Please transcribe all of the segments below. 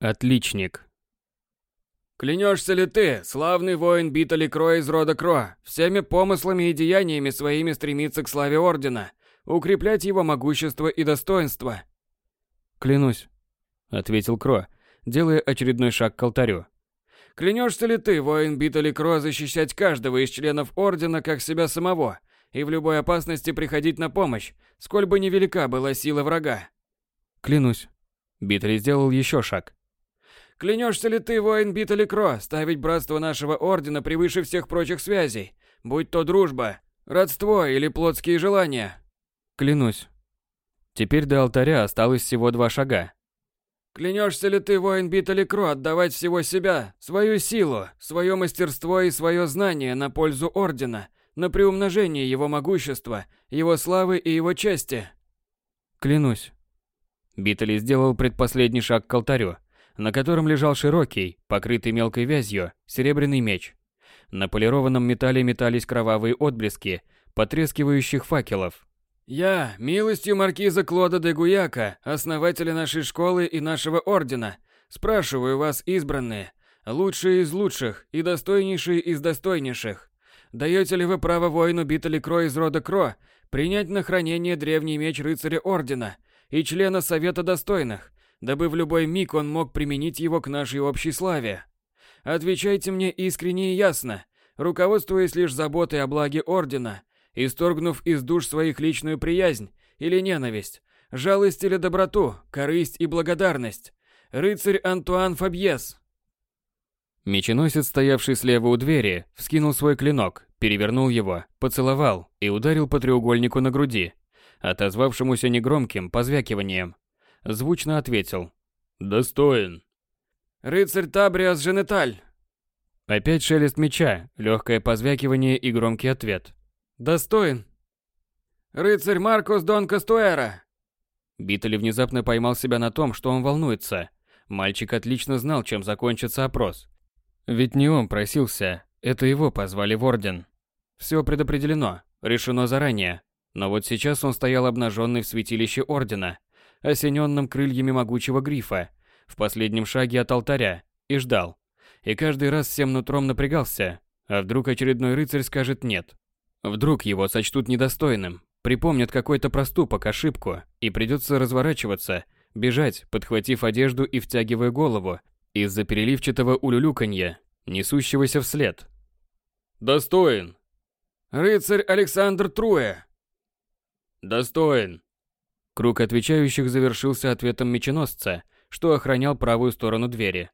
Отличник. Клянешься ли ты, славный воин Битали Кро из рода Кро, всеми помыслами и деяниями своими стремиться к славе Ордена, укреплять его могущество и достоинство? Клянусь, ответил Кро, делая очередной шаг к алтарю. Клянешься ли ты, воин Битали Кро, защищать каждого из членов Ордена как себя самого, и в любой опасности приходить на помощь, сколь бы невелика была сила врага? Клянусь. Битали сделал еще шаг. Клянешься ли ты, воин Битали Кро, ставить братство нашего ордена превыше всех прочих связей, будь то дружба, родство или плотские желания? Клянусь. Теперь до алтаря осталось всего два шага. Клянешься ли ты, воин Битали Кро, отдавать всего себя, свою силу, свое мастерство и свое знание на пользу ордена, на приумножение его могущества, его славы и его чести? Клянусь. Битали сделал предпоследний шаг к алтарю, на котором лежал широкий, покрытый мелкой вязью, серебряный меч. На полированном металле метались кровавые отблески потрескивающих факелов. «Я, милостью маркиза Клода де Гуяка, основателя нашей школы и нашего ордена, спрашиваю вас, избранные, лучшие из лучших и достойнейшие из достойнейших, даете ли вы право воину Битали Кро из рода Кро принять на хранение древний меч рыцаря ордена и члена Совета Достойных, дабы в любой миг он мог применить его к нашей общей славе. Отвечайте мне искренне и ясно, руководствуясь лишь заботой о благе Ордена, исторгнув из душ своих личную приязнь или ненависть, жалость или доброту, корысть и благодарность. Рыцарь Антуан Фабьес. Меченосец, стоявший слева у двери, вскинул свой клинок, перевернул его, поцеловал и ударил по треугольнику на груди, отозвавшемуся негромким позвякиванием звучно ответил. «Достоин». «Рыцарь Табриас Женеталь». Опять шелест меча, легкое позвякивание и громкий ответ. «Достоин». «Рыцарь Маркус Дон Кастуэра». Биттель внезапно поймал себя на том, что он волнуется. Мальчик отлично знал, чем закончится опрос. Ведь не он просился, это его позвали в Орден. Все предопределено, решено заранее. Но вот сейчас он стоял обнаженный в святилище Ордена, осененном крыльями могучего грифа, в последнем шаге от алтаря, и ждал. И каждый раз всем нутром напрягался, а вдруг очередной рыцарь скажет «нет». Вдруг его сочтут недостойным, припомнят какой-то проступок, ошибку, и придется разворачиваться, бежать, подхватив одежду и втягивая голову, из-за переливчатого улюлюканья, несущегося вслед. «Достоин!» «Рыцарь Александр Труэ!» «Достоин!» Круг отвечающих завершился ответом меченосца, что охранял правую сторону двери.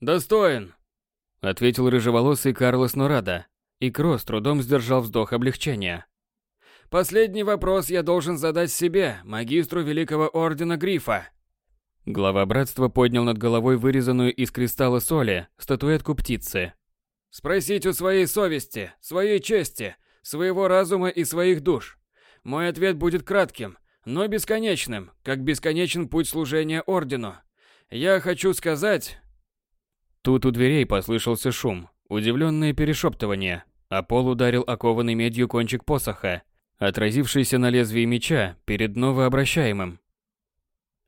«Достоин!» — ответил рыжеволосый Карлос Норада, и Кро с трудом сдержал вздох облегчения. «Последний вопрос я должен задать себе, магистру Великого Ордена Грифа». Глава братства поднял над головой вырезанную из кристалла соли статуэтку птицы. «Спросить у своей совести, своей чести, своего разума и своих душ. Мой ответ будет кратким, но бесконечным, как бесконечен путь служения Ордену. Я хочу сказать...» Тут у дверей послышался шум, удивленное перешептывание, а пол ударил окованный медью кончик посоха, отразившийся на лезвии меча перед новообращаемым.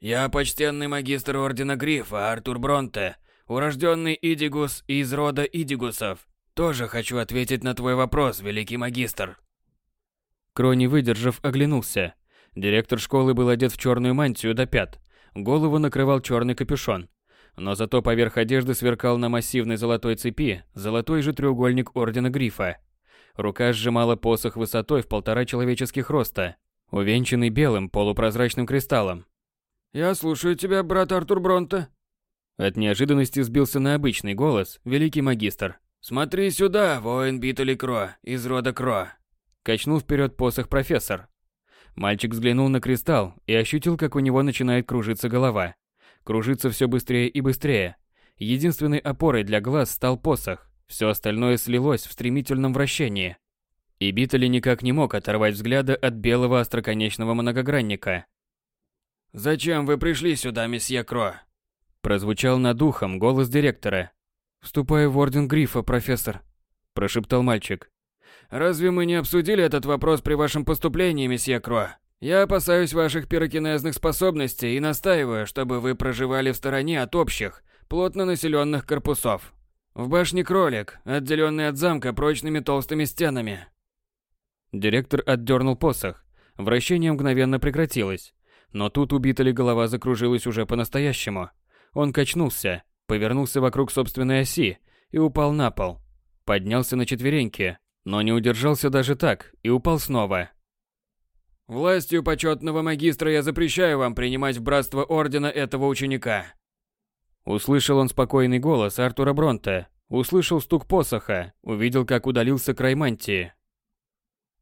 «Я почтенный магистр Ордена Грифа Артур Бронте, урожденный Идигус из рода Идигусов. Тоже хочу ответить на твой вопрос, великий магистр». Крони, выдержав, оглянулся. Директор школы был одет в черную мантию до пят. Голову накрывал черный капюшон. Но зато поверх одежды сверкал на массивной золотой цепи золотой же треугольник Ордена Грифа. Рука сжимала посох высотой в полтора человеческих роста, увенчанный белым полупрозрачным кристаллом. «Я слушаю тебя, брат Артур Бронте». От неожиданности сбился на обычный голос великий магистр. «Смотри сюда, воин Битали Кро, из рода Кро!» Качнул вперед посох профессор. Мальчик взглянул на кристалл и ощутил, как у него начинает кружиться голова. Кружится все быстрее и быстрее. Единственной опорой для глаз стал посох. Все остальное слилось в стремительном вращении. И Битали никак не мог оторвать взгляда от белого остроконечного многогранника. «Зачем вы пришли сюда, месье Кро?» Прозвучал над ухом голос директора. «Вступаю в Орден Грифа, профессор», – прошептал мальчик. Разве мы не обсудили этот вопрос при вашем поступлении, месье Кро? Я опасаюсь ваших пирокинезных способностей и настаиваю, чтобы вы проживали в стороне от общих, плотно населенных корпусов. В башне кролик, отделенный от замка прочными толстыми стенами. Директор отдернул посох. Вращение мгновенно прекратилось. Но тут убита ли голова закружилась уже по-настоящему. Он качнулся, повернулся вокруг собственной оси и упал на пол. Поднялся на четвереньки, но не удержался даже так и упал снова. Властью почетного магистра я запрещаю вам принимать в братство ордена этого ученика. Услышал он спокойный голос Артура Бронта, услышал стук посоха, увидел, как удалился край мантии.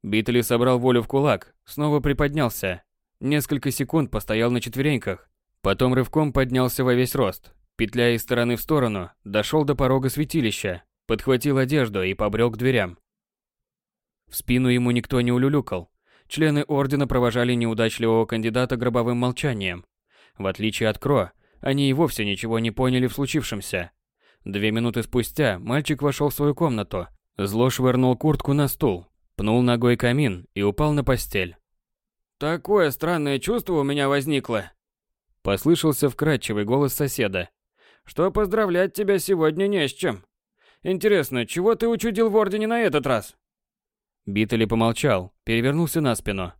Битли собрал волю в кулак, снова приподнялся. Несколько секунд постоял на четвереньках, потом рывком поднялся во весь рост, петляя из стороны в сторону, дошел до порога святилища, подхватил одежду и побрел к дверям. В спину ему никто не улюлюкал, Члены ордена провожали неудачливого кандидата гробовым молчанием. В отличие от Кро, они и вовсе ничего не поняли в случившемся. Две минуты спустя мальчик вошел в свою комнату, зло швырнул куртку на стул, пнул ногой камин и упал на постель. «Такое странное чувство у меня возникло», – послышался вкрадчивый голос соседа. «Что поздравлять тебя сегодня не с чем. Интересно, чего ты учудил в Ордене на этот раз?» Биттели помолчал, перевернулся на спину.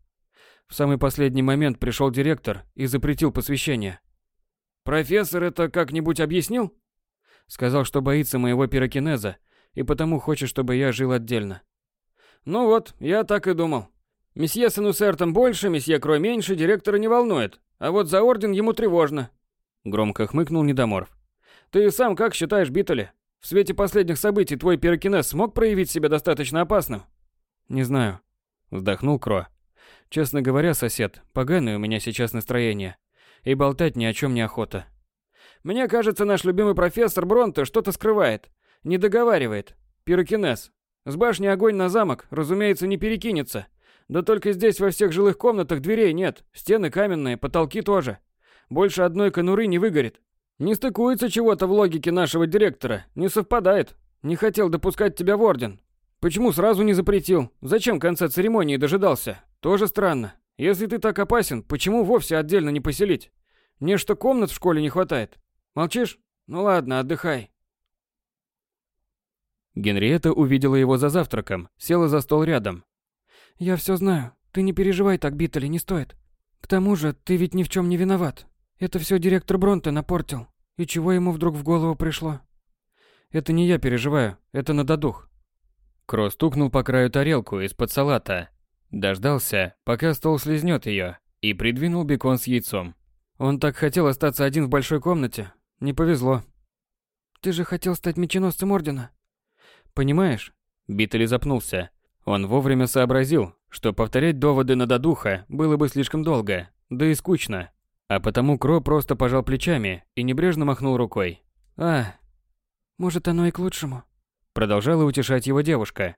В самый последний момент пришел директор и запретил посвящение. «Профессор это как-нибудь объяснил?» Сказал, что боится моего пирокинеза и потому хочет, чтобы я жил отдельно. «Ну вот, я так и думал. Месье Сенусертом больше, месье Крой меньше, директора не волнует, а вот за орден ему тревожно». Громко хмыкнул Недоморф. «Ты сам как считаешь, Биттели? В свете последних событий твой пирокинез смог проявить себя достаточно опасным?» Не знаю. Вздохнул Кро. Честно говоря, сосед, поганое у меня сейчас настроение. И болтать ни о чем не охота. Мне кажется, наш любимый профессор Бронте что-то скрывает. Не договаривает. Пирокинез. С башни огонь на замок, разумеется, не перекинется. Да только здесь во всех жилых комнатах дверей нет. Стены каменные, потолки тоже. Больше одной конуры не выгорит. Не стыкуется чего-то в логике нашего директора. Не совпадает. Не хотел допускать тебя в орден. Почему сразу не запретил? Зачем конца церемонии дожидался? Тоже странно. Если ты так опасен, почему вовсе отдельно не поселить? Мне что комнат в школе не хватает. Молчишь? Ну ладно, отдыхай. Генриетта увидела его за завтраком, села за стол рядом. Я все знаю. Ты не переживай так, Биттели, не стоит. К тому же, ты ведь ни в чем не виноват. Это все директор Бронте напортил. И чего ему вдруг в голову пришло? Это не я переживаю, это надо дух. Кро стукнул по краю тарелку из-под салата. Дождался, пока стол слезнет ее, и придвинул бекон с яйцом. Он так хотел остаться один в большой комнате. Не повезло. Ты же хотел стать меченосцем Ордена. Понимаешь? Биттели запнулся. Он вовремя сообразил, что повторять доводы на додуха было бы слишком долго, да и скучно. А потому Кро просто пожал плечами и небрежно махнул рукой. «А, может, оно и к лучшему. Продолжала утешать его девушка.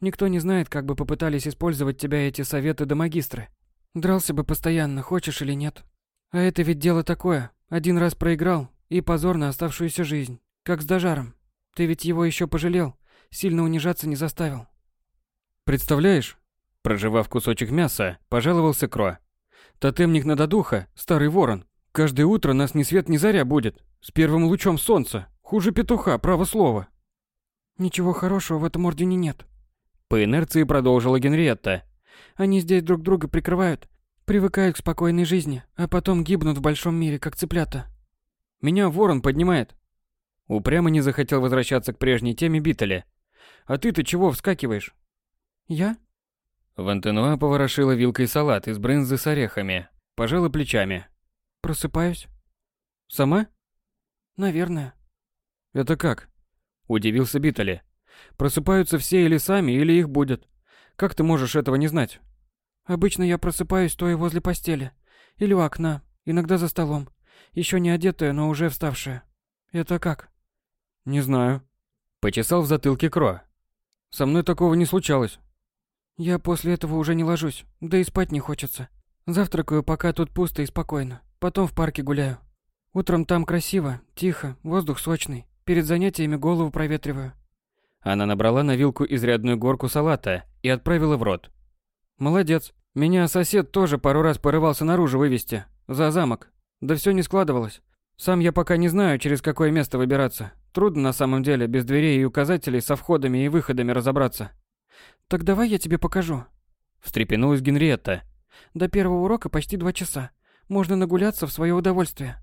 Никто не знает, как бы попытались использовать тебя эти советы до магистры. Дрался бы постоянно, хочешь или нет. А это ведь дело такое. Один раз проиграл, и позор на оставшуюся жизнь. Как с Дожаром. Ты ведь его еще пожалел, сильно унижаться не заставил. Представляешь? Проживав кусочек мяса, пожаловался Кро. Тотемник Нададуха, старый ворон, каждое утро нас ни свет ни заря будет, с первым лучом солнца, хуже петуха, право слово. Ничего хорошего в этом ордене нет. По инерции продолжила Генриетта. Они здесь друг друга прикрывают, привыкают к спокойной жизни, а потом гибнут в большом мире, как цыплята. Меня ворон поднимает. Упрямо не захотел возвращаться к прежней теме Биттеля. А ты-то чего вскакиваешь? Я? Вантенуа поворошила вилкой салат из брынзы с орехами, пожала плечами. Просыпаюсь. Сама? Наверное. Это как? Удивился Биттели. Просыпаются все или сами, или их будет. Как ты можешь этого не знать? Обычно я просыпаюсь, стоя возле постели. Или у окна, иногда за столом. Еще не одетая, но уже вставшая. Это как? Не знаю. Почесал в затылке Кро. Со мной такого не случалось. Я после этого уже не ложусь, да и спать не хочется. Завтракаю, пока тут пусто и спокойно. Потом в парке гуляю. Утром там красиво, тихо, воздух сочный. Перед занятиями голову проветриваю. Она набрала на вилку изрядную горку салата и отправила в рот. Молодец. Меня сосед тоже пару раз порывался наружу вывести, за замок. Да все не складывалось. Сам я пока не знаю, через какое место выбираться. Трудно на самом деле без дверей и указателей со входами и выходами разобраться. Так давай я тебе покажу. Встрепенулась Генриетта. До первого урока почти два часа. Можно нагуляться в свое удовольствие.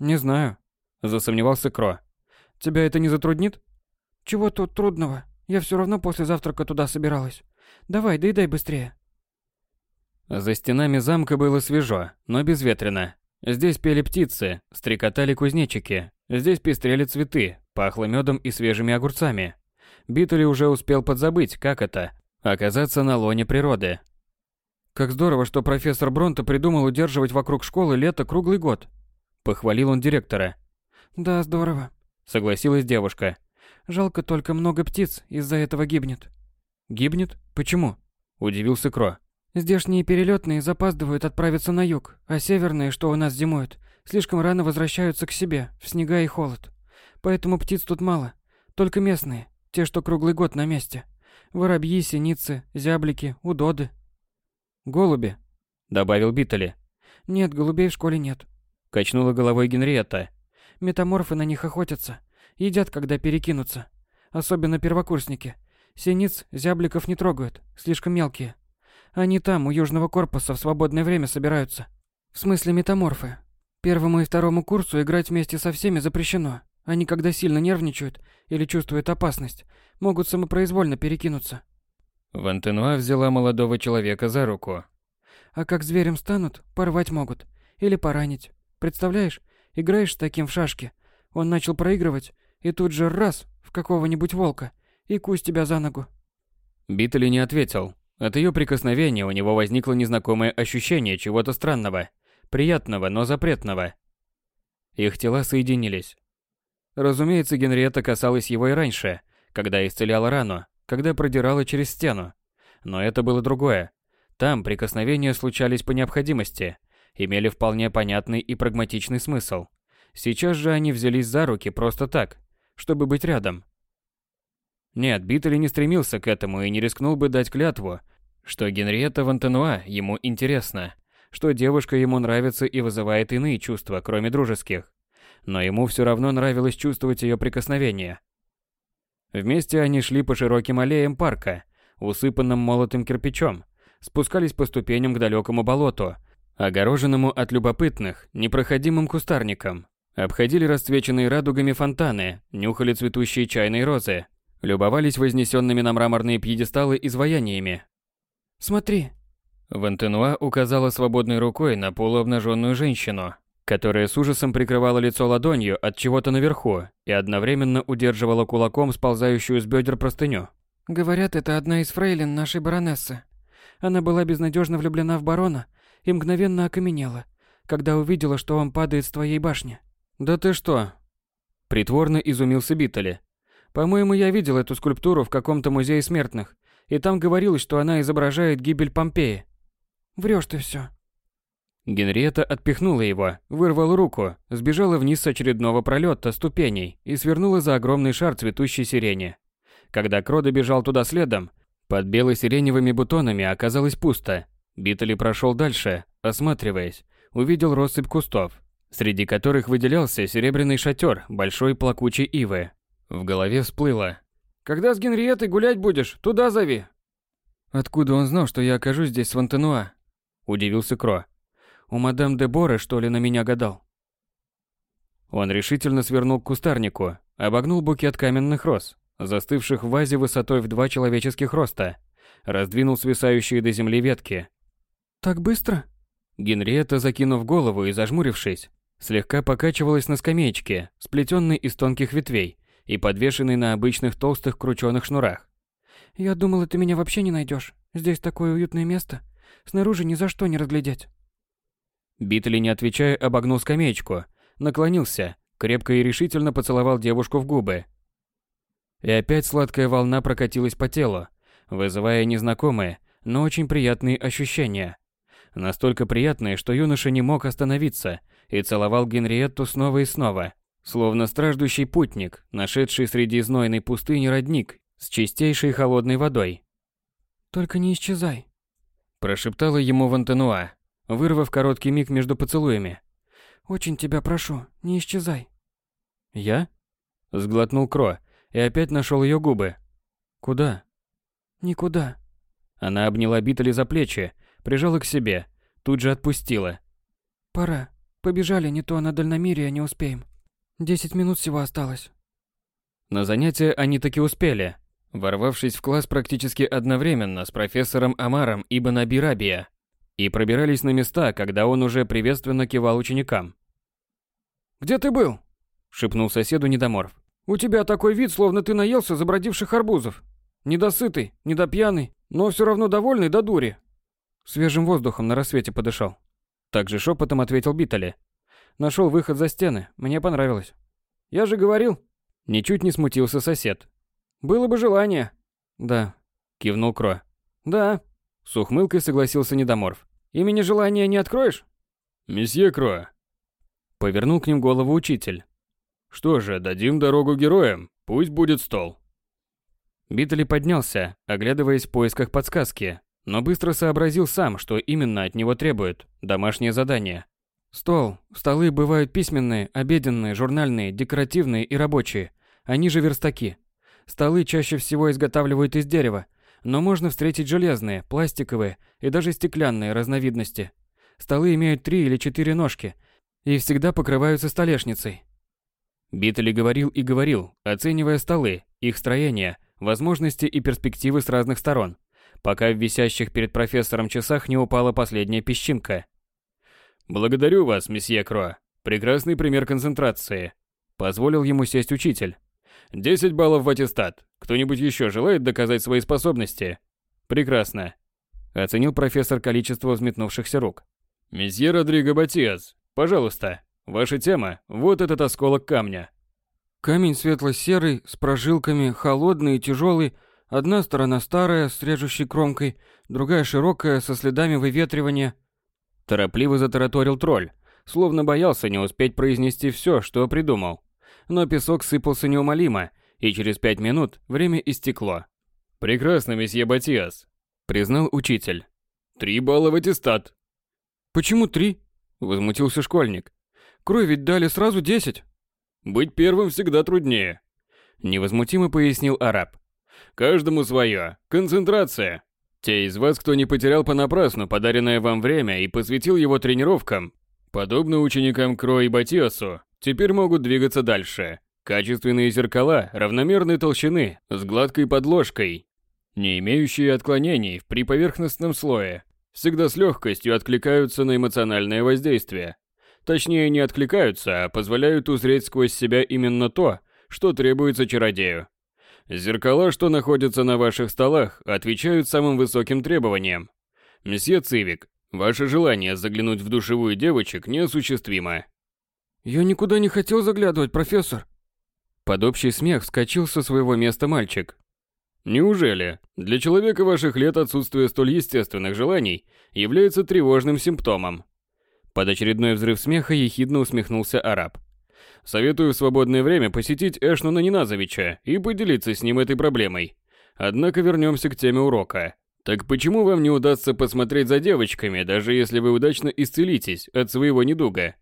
Не знаю. Засомневался Кро. Тебя это не затруднит? Чего тут трудного? Я все равно после завтрака туда собиралась. Давай, доедай быстрее. За стенами замка было свежо, но безветренно. Здесь пели птицы, стрекотали кузнечики, здесь пестрели цветы, пахло медом и свежими огурцами. Битли уже успел подзабыть, как это – оказаться на лоне природы. «Как здорово, что профессор Бронто придумал удерживать вокруг школы лето круглый год», – похвалил он директора. «Да, здорово», – согласилась девушка. «Жалко только много птиц из-за этого гибнет». «Гибнет? Почему?» – удивился Кро. Здешние перелетные запаздывают отправиться на юг, а северные, что у нас зимуют, слишком рано возвращаются к себе, в снега и холод. Поэтому птиц тут мало, только местные, те, что круглый год на месте. Воробьи, синицы, зяблики, удоды. Голуби, добавил Биттели. Нет, голубей в школе нет. Качнула головой Генриетта. Метаморфы на них охотятся, едят, когда перекинутся. Особенно первокурсники. Синиц, зябликов не трогают, слишком мелкие. Они там, у южного корпуса, в свободное время собираются. В смысле метаморфы. Первому и второму курсу играть вместе со всеми запрещено. Они, когда сильно нервничают или чувствуют опасность, могут самопроизвольно перекинуться. Вантенуа взяла молодого человека за руку. А как зверем станут, порвать могут. Или поранить. Представляешь, играешь с таким в шашки. Он начал проигрывать, и тут же раз в какого-нибудь волка, и кусь тебя за ногу. Битли не ответил. От ее прикосновения у него возникло незнакомое ощущение чего-то странного, приятного, но запретного. Их тела соединились. Разумеется, Генриетта касалась его и раньше, когда исцеляла рану, когда продирала через стену. Но это было другое. Там прикосновения случались по необходимости, имели вполне понятный и прагматичный смысл. Сейчас же они взялись за руки просто так, чтобы быть рядом, нет, Биттели не стремился к этому и не рискнул бы дать клятву, что Генриетта Вантенуа ему интересна, что девушка ему нравится и вызывает иные чувства, кроме дружеских. Но ему все равно нравилось чувствовать ее прикосновение. Вместе они шли по широким аллеям парка, усыпанным молотым кирпичом, спускались по ступеням к далекому болоту, огороженному от любопытных, непроходимым кустарником, обходили расцвеченные радугами фонтаны, нюхали цветущие чайные розы, любовались вознесенными на мраморные пьедесталы изваяниями. «Смотри!» Вантенуа указала свободной рукой на полуобнаженную женщину, которая с ужасом прикрывала лицо ладонью от чего-то наверху и одновременно удерживала кулаком сползающую с бедер простыню. «Говорят, это одна из фрейлин нашей баронессы. Она была безнадежно влюблена в барона и мгновенно окаменела, когда увидела, что он падает с твоей башни». «Да ты что?» Притворно изумился Биттели. По-моему, я видел эту скульптуру в каком-то музее смертных, и там говорилось, что она изображает гибель Помпеи. Врешь ты все. Генриетта отпихнула его, вырвала руку, сбежала вниз с очередного пролета ступеней и свернула за огромный шар цветущей сирени. Когда Кро бежал туда следом, под бело-сиреневыми бутонами оказалось пусто. Битали прошел дальше, осматриваясь, увидел россыпь кустов, среди которых выделялся серебряный шатер большой плакучей ивы, в голове всплыло. «Когда с Генриеттой гулять будешь, туда зови!» «Откуда он знал, что я окажусь здесь с Вантенуа?» Удивился Кро. «У мадам де Боре, что ли, на меня гадал?» Он решительно свернул к кустарнику, обогнул букет каменных роз, застывших в вазе высотой в два человеческих роста, раздвинул свисающие до земли ветки. «Так быстро?» Генриетта, закинув голову и зажмурившись, слегка покачивалась на скамеечке, сплетенной из тонких ветвей, и подвешенный на обычных толстых крученых шнурах. «Я думала, ты меня вообще не найдешь. Здесь такое уютное место. Снаружи ни за что не разглядеть». Битли, не отвечая, обогнул скамеечку, наклонился, крепко и решительно поцеловал девушку в губы. И опять сладкая волна прокатилась по телу, вызывая незнакомые, но очень приятные ощущения. Настолько приятные, что юноша не мог остановиться и целовал Генриетту снова и снова, Словно страждущий путник, нашедший среди знойной пустыни родник с чистейшей холодной водой. «Только не исчезай», Прошептала ему Вантенуа, вырвав короткий миг между поцелуями. «Очень тебя прошу, не исчезай». «Я?» Сглотнул Кро и опять нашел ее губы. «Куда?» «Никуда». Она обняла Битали за плечи, прижала к себе, тут же отпустила. «Пора. Побежали, не то на дальномерие не успеем. Десять минут всего осталось». На занятие они таки успели, ворвавшись в класс практически одновременно с профессором Амаром Ибн Абирабия, и пробирались на места, когда он уже приветственно кивал ученикам. «Где ты был?» – шепнул соседу Недоморф. «У тебя такой вид, словно ты наелся забродивших арбузов. Недосытый, недопьяный, но все равно довольный до дури». Свежим воздухом на рассвете подышал. Также шепотом ответил Битали. Нашел выход за стены, мне понравилось. «Я же говорил, Ничуть не смутился сосед. «Было бы желание». «Да», — кивнул Кро. «Да», — с ухмылкой согласился Недоморф. «Имени желания не откроешь?» «Месье Кро». Повернул к ним голову учитель. «Что же, дадим дорогу героям, пусть будет стол». Битали поднялся, оглядываясь в поисках подсказки, но быстро сообразил сам, что именно от него требует домашнее задание. Стол. Столы бывают письменные, обеденные, журнальные, декоративные и рабочие. Они же верстаки. Столы чаще всего изготавливают из дерева, но можно встретить железные, пластиковые и даже стеклянные разновидности. Столы имеют три или четыре ножки и всегда покрываются столешницей. Битли говорил и говорил, оценивая столы, их строение, возможности и перспективы с разных сторон, пока в висящих перед профессором часах не упала последняя песчинка. «Благодарю вас, месье Кро. Прекрасный пример концентрации», – позволил ему сесть учитель. Десять баллов в аттестат. Кто-нибудь еще желает доказать свои способности? Прекрасно. Оценил профессор количество взметнувшихся рук. Месье Родриго Батиас, пожалуйста, ваша тема – вот этот осколок камня. Камень светло-серый, с прожилками, холодный и тяжелый. Одна сторона старая, с режущей кромкой, другая широкая, со следами выветривания. Торопливо затараторил тролль, словно боялся не успеть произнести все, что придумал но песок сыпался неумолимо, и через пять минут время истекло. «Прекрасно, месье Батиас», — признал учитель. «Три балла в аттестат». «Почему три?» — возмутился школьник. «Крой ведь дали сразу десять». «Быть первым всегда труднее», — невозмутимо пояснил араб. «Каждому свое. Концентрация. Те из вас, кто не потерял понапрасну подаренное вам время и посвятил его тренировкам, подобно ученикам Кро и Батиасу, Теперь могут двигаться дальше. Качественные зеркала равномерной толщины, с гладкой подложкой, не имеющие отклонений в приповерхностном слое, всегда с легкостью откликаются на эмоциональное воздействие. Точнее, не откликаются, а позволяют узреть сквозь себя именно то, что требуется чародею. Зеркала, что находятся на ваших столах, отвечают самым высоким требованиям. Месье Цивик, ваше желание заглянуть в душевую девочек неосуществимо. «Я никуда не хотел заглядывать, профессор!» Под общий смех вскочил со своего места мальчик. «Неужели? Для человека ваших лет отсутствие столь естественных желаний является тревожным симптомом?» Под очередной взрыв смеха ехидно усмехнулся араб. «Советую в свободное время посетить Эшнуна Ниназовича и поделиться с ним этой проблемой. Однако вернемся к теме урока. Так почему вам не удастся посмотреть за девочками, даже если вы удачно исцелитесь от своего недуга?»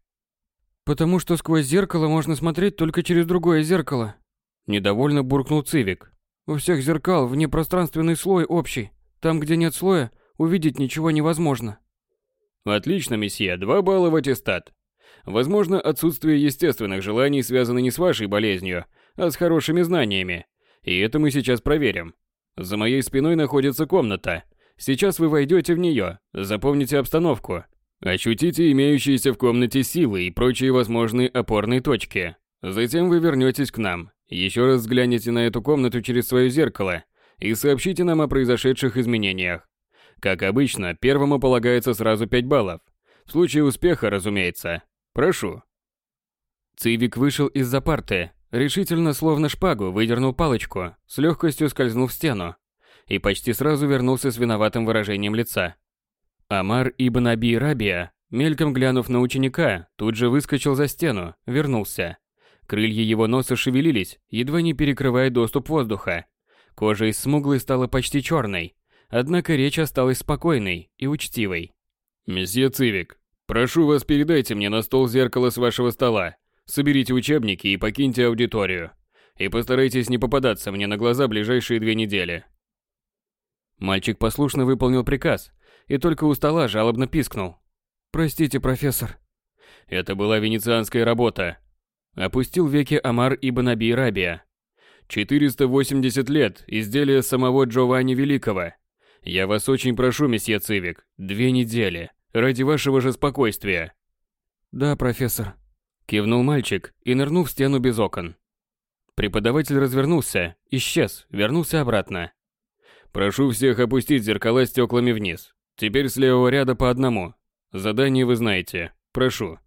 «Потому что сквозь зеркало можно смотреть только через другое зеркало», – недовольно буркнул Цивик. «У всех зеркал внепространственный слой общий. Там, где нет слоя, увидеть ничего невозможно». «Отлично, месье, два балла в аттестат. Возможно, отсутствие естественных желаний связано не с вашей болезнью, а с хорошими знаниями. И это мы сейчас проверим. За моей спиной находится комната. Сейчас вы войдете в нее, запомните обстановку, Ощутите имеющиеся в комнате силы и прочие возможные опорные точки. Затем вы вернетесь к нам, еще раз взгляните на эту комнату через свое зеркало и сообщите нам о произошедших изменениях. Как обычно, первому полагается сразу 5 баллов. В случае успеха, разумеется. Прошу. Цивик вышел из-за парты, решительно, словно шпагу, выдернул палочку, с легкостью скользнул в стену и почти сразу вернулся с виноватым выражением лица. Амар ибн Аби Рабия, мельком глянув на ученика, тут же выскочил за стену, вернулся. Крылья его носа шевелились, едва не перекрывая доступ воздуха. Кожа из смуглой стала почти черной. Однако речь осталась спокойной и учтивой. «Месье Цивик, прошу вас передайте мне на стол зеркало с вашего стола. Соберите учебники и покиньте аудиторию. И постарайтесь не попадаться мне на глаза ближайшие две недели». Мальчик послушно выполнил приказ и только у стола жалобно пискнул. «Простите, профессор». Это была венецианская работа. Опустил веки Амар ибн Аби Рабия. 480 лет, изделие самого Джованни Великого. Я вас очень прошу, месье Цивик, две недели, ради вашего же спокойствия. Да, профессор. Кивнул мальчик и нырнул в стену без окон. Преподаватель развернулся, исчез, вернулся обратно. Прошу всех опустить зеркала стеклами вниз. Теперь с левого ряда по одному. Задание вы знаете. Прошу.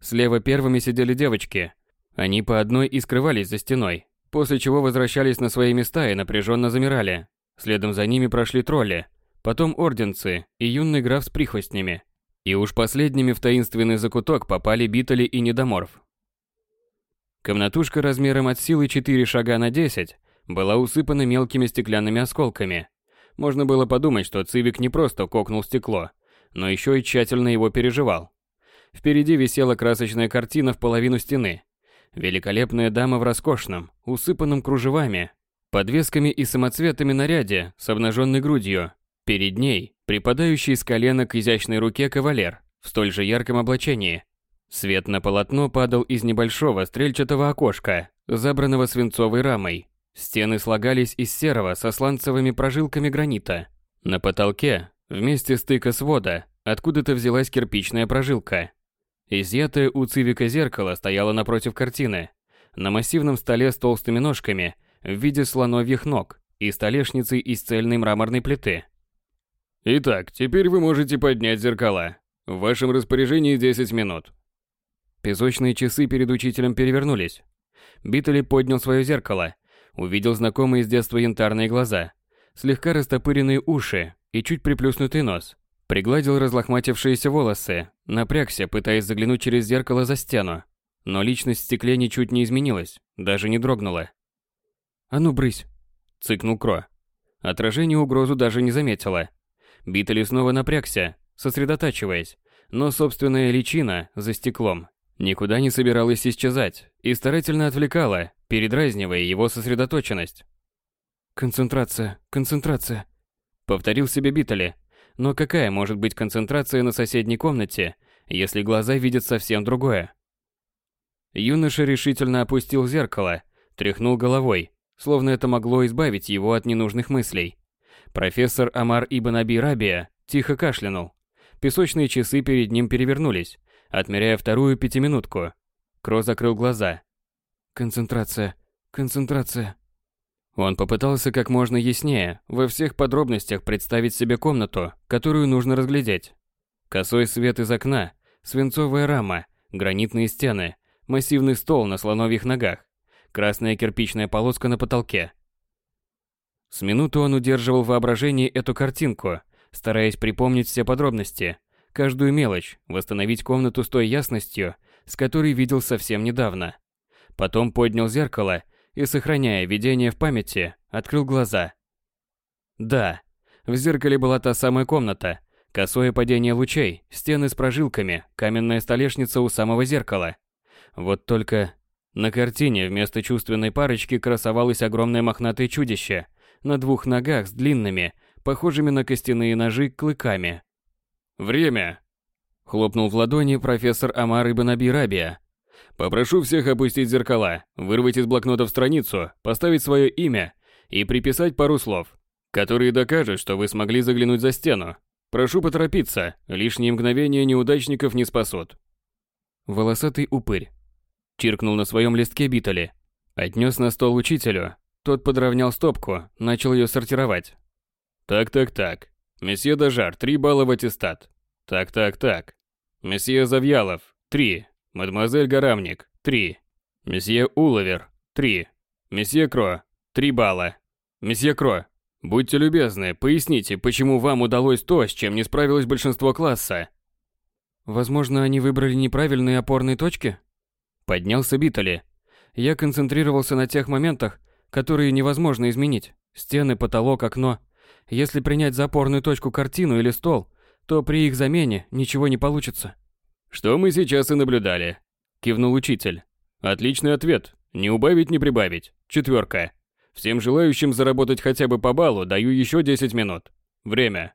Слева первыми сидели девочки. Они по одной и скрывались за стеной, после чего возвращались на свои места и напряженно замирали. Следом за ними прошли тролли, потом орденцы и юный граф с прихвостнями. И уж последними в таинственный закуток попали Битали и Недоморф. Комнатушка размером от силы 4 шага на 10 была усыпана мелкими стеклянными осколками. Можно было подумать, что Цивик не просто кокнул стекло, но еще и тщательно его переживал. Впереди висела красочная картина в половину стены. Великолепная дама в роскошном, усыпанном кружевами, подвесками и самоцветами наряде с обнаженной грудью. Перед ней припадающий с колена к изящной руке кавалер в столь же ярком облачении. Свет на полотно падал из небольшого стрельчатого окошка, забранного свинцовой рамой. Стены слагались из серого со сланцевыми прожилками гранита. На потолке, вместе стыка свода, откуда-то взялась кирпичная прожилка. Изъятое у Цивика зеркало стояло напротив картины. На массивном столе с толстыми ножками в виде слоновьих ног и столешницей из цельной мраморной плиты. Итак, теперь вы можете поднять зеркала. В вашем распоряжении 10 минут. Песочные часы перед учителем перевернулись. Биттели поднял свое зеркало, увидел знакомые с детства янтарные глаза, слегка растопыренные уши и чуть приплюснутый нос. Пригладил разлохматившиеся волосы, напрягся, пытаясь заглянуть через зеркало за стену. Но личность в стекле ничуть не изменилась, даже не дрогнула. «А ну, брысь!» – цыкнул Кро. Отражение угрозу даже не заметила. Битали снова напрягся, сосредотачиваясь, но собственная личина за стеклом никуда не собиралась исчезать и старательно отвлекала, передразнивая его сосредоточенность. «Концентрация, концентрация», — повторил себе Битали, но какая может быть концентрация на соседней комнате, если глаза видят совсем другое? Юноша решительно опустил зеркало, тряхнул головой, словно это могло избавить его от ненужных мыслей. Профессор Амар Ибн Аби Рабия тихо кашлянул. Песочные часы перед ним перевернулись, отмеряя вторую пятиминутку. Кро закрыл глаза. Концентрация, концентрация. Он попытался как можно яснее, во всех подробностях представить себе комнату, которую нужно разглядеть. Косой свет из окна, свинцовая рама, гранитные стены, массивный стол на слоновьих ногах, красная кирпичная полоска на потолке. С минуту он удерживал в воображении эту картинку, стараясь припомнить все подробности, каждую мелочь, восстановить комнату с той ясностью, с которой видел совсем недавно. Потом поднял зеркало и, сохраняя видение в памяти, открыл глаза. Да, в зеркале была та самая комната. Косое падение лучей, стены с прожилками, каменная столешница у самого зеркала. Вот только на картине вместо чувственной парочки красовалось огромное мохнатое чудище на двух ногах с длинными, похожими на костяные ножи, клыками. «Время!» — хлопнул в ладони профессор Амар Ибн Аби Рабия, Попрошу всех опустить зеркала, вырвать из блокнотов страницу, поставить свое имя и приписать пару слов, которые докажут, что вы смогли заглянуть за стену. Прошу поторопиться, лишние мгновения неудачников не спасут. Волосатый упырь. Чиркнул на своем листке Битали. Отнес на стол учителю. Тот подровнял стопку, начал ее сортировать. Так-так-так. Месье Дажар, три балла в аттестат. Так-так-так. Месье Завьялов, три. Мадемуазель Гарамник, 3. Месье Уловер, 3. Месье Кро, 3 балла. Месье Кро, будьте любезны, поясните, почему вам удалось то, с чем не справилось большинство класса. Возможно, они выбрали неправильные опорные точки? Поднялся Битали. Я концентрировался на тех моментах, которые невозможно изменить. Стены, потолок, окно. Если принять за опорную точку картину или стол, то при их замене ничего не получится. Что мы сейчас и наблюдали, кивнул учитель. Отличный ответ. Не убавить, не прибавить. Четверка. Всем желающим заработать хотя бы по баллу даю еще 10 минут. Время.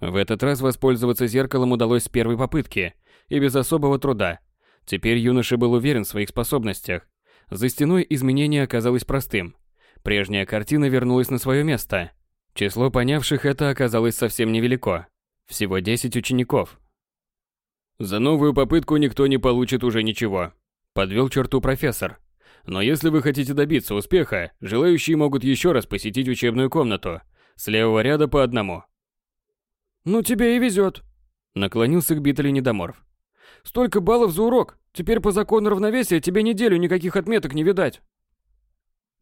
В этот раз воспользоваться зеркалом удалось с первой попытки и без особого труда. Теперь юноша был уверен в своих способностях. За стеной изменение оказалось простым. Прежняя картина вернулась на свое место. Число понявших это оказалось совсем невелико. Всего 10 учеников. За новую попытку никто не получит уже ничего. Подвел черту профессор. Но если вы хотите добиться успеха, желающие могут еще раз посетить учебную комнату. С левого ряда по одному. «Ну тебе и везет», — наклонился к Битали Недоморф. «Столько баллов за урок. Теперь по закону равновесия тебе неделю никаких отметок не видать».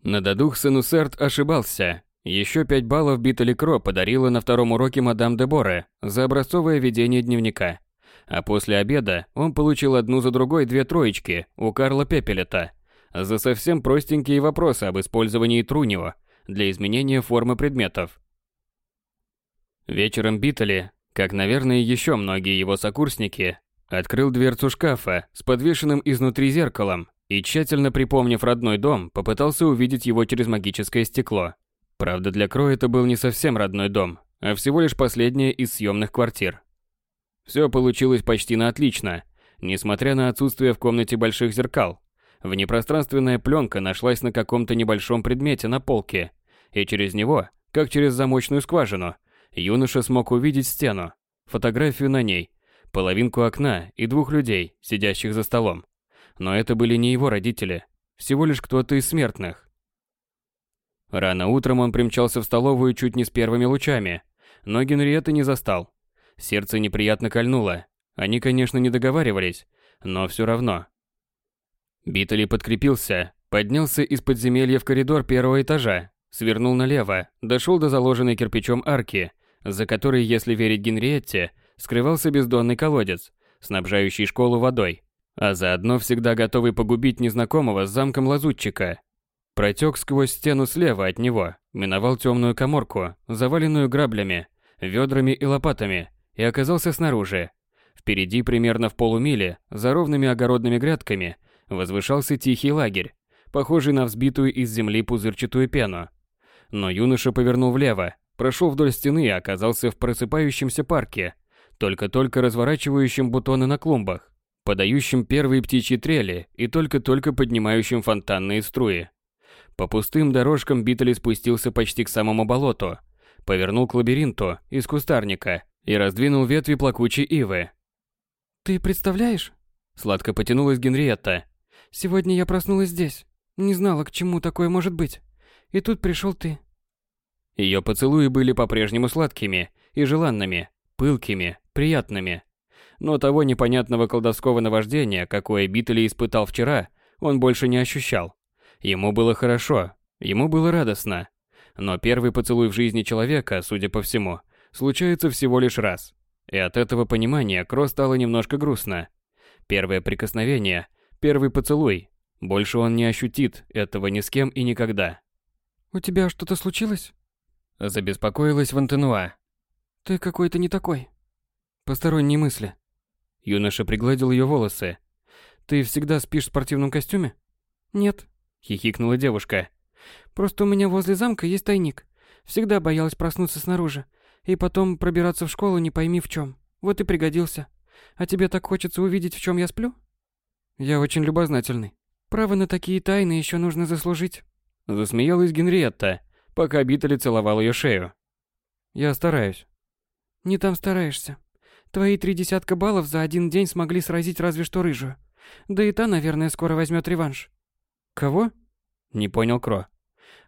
Нададух Сенусерт ошибался. Еще пять баллов Битали Кро подарила на втором уроке мадам де Боре за образцовое ведение дневника. А после обеда он получил одну за другой две троечки у Карла Пепелета за совсем простенькие вопросы об использовании Трунио для изменения формы предметов. Вечером Битали, как, наверное, еще многие его сокурсники, открыл дверцу шкафа с подвешенным изнутри зеркалом и, тщательно припомнив родной дом, попытался увидеть его через магическое стекло. Правда, для Кро это был не совсем родной дом, а всего лишь последняя из съемных квартир. Все получилось почти на отлично, несмотря на отсутствие в комнате больших зеркал. Внепространственная пленка нашлась на каком-то небольшом предмете на полке, и через него, как через замочную скважину, юноша смог увидеть стену, фотографию на ней, половинку окна и двух людей, сидящих за столом. Но это были не его родители, всего лишь кто-то из смертных. Рано утром он примчался в столовую чуть не с первыми лучами, но Генриетта не застал. Сердце неприятно кольнуло. Они, конечно, не договаривались, но все равно. Битали подкрепился, поднялся из подземелья в коридор первого этажа, свернул налево, дошел до заложенной кирпичом арки, за которой, если верить Генриетте, скрывался бездонный колодец, снабжающий школу водой, а заодно всегда готовый погубить незнакомого с замком лазутчика. Протек сквозь стену слева от него, миновал темную коморку, заваленную граблями, ведрами и лопатами, и оказался снаружи. Впереди, примерно в полумиле, за ровными огородными грядками, возвышался тихий лагерь, похожий на взбитую из земли пузырчатую пену. Но юноша повернул влево, прошел вдоль стены и оказался в просыпающемся парке, только-только разворачивающем бутоны на клумбах, подающим первые птичьи трели и только-только поднимающим фонтанные струи. По пустым дорожкам Битали спустился почти к самому болоту, повернул к лабиринту из кустарника и раздвинул ветви плакучей ивы. «Ты представляешь?» Сладко потянулась Генриетта. «Сегодня я проснулась здесь. Не знала, к чему такое может быть. И тут пришел ты». Ее поцелуи были по-прежнему сладкими и желанными, пылкими, приятными. Но того непонятного колдовского наваждения, какое Битли испытал вчера, он больше не ощущал. Ему было хорошо, ему было радостно. Но первый поцелуй в жизни человека, судя по всему, случается всего лишь раз. И от этого понимания Кро стало немножко грустно. Первое прикосновение, первый поцелуй. Больше он не ощутит этого ни с кем и никогда. «У тебя что-то случилось?» Забеспокоилась Вантенуа. «Ты какой-то не такой». «Посторонние мысли». Юноша пригладил ее волосы. «Ты всегда спишь в спортивном костюме?» «Нет», — хихикнула девушка. «Просто у меня возле замка есть тайник. Всегда боялась проснуться снаружи. И потом пробираться в школу не пойми в чем. Вот и пригодился. А тебе так хочется увидеть, в чем я сплю? Я очень любознательный. Право на такие тайны еще нужно заслужить. Засмеялась Генриетта, пока Битали целовал ее шею. Я стараюсь. Не там стараешься. Твои три десятка баллов за один день смогли сразить разве что рыжую. Да и та, наверное, скоро возьмет реванш. Кого? Не понял Кро.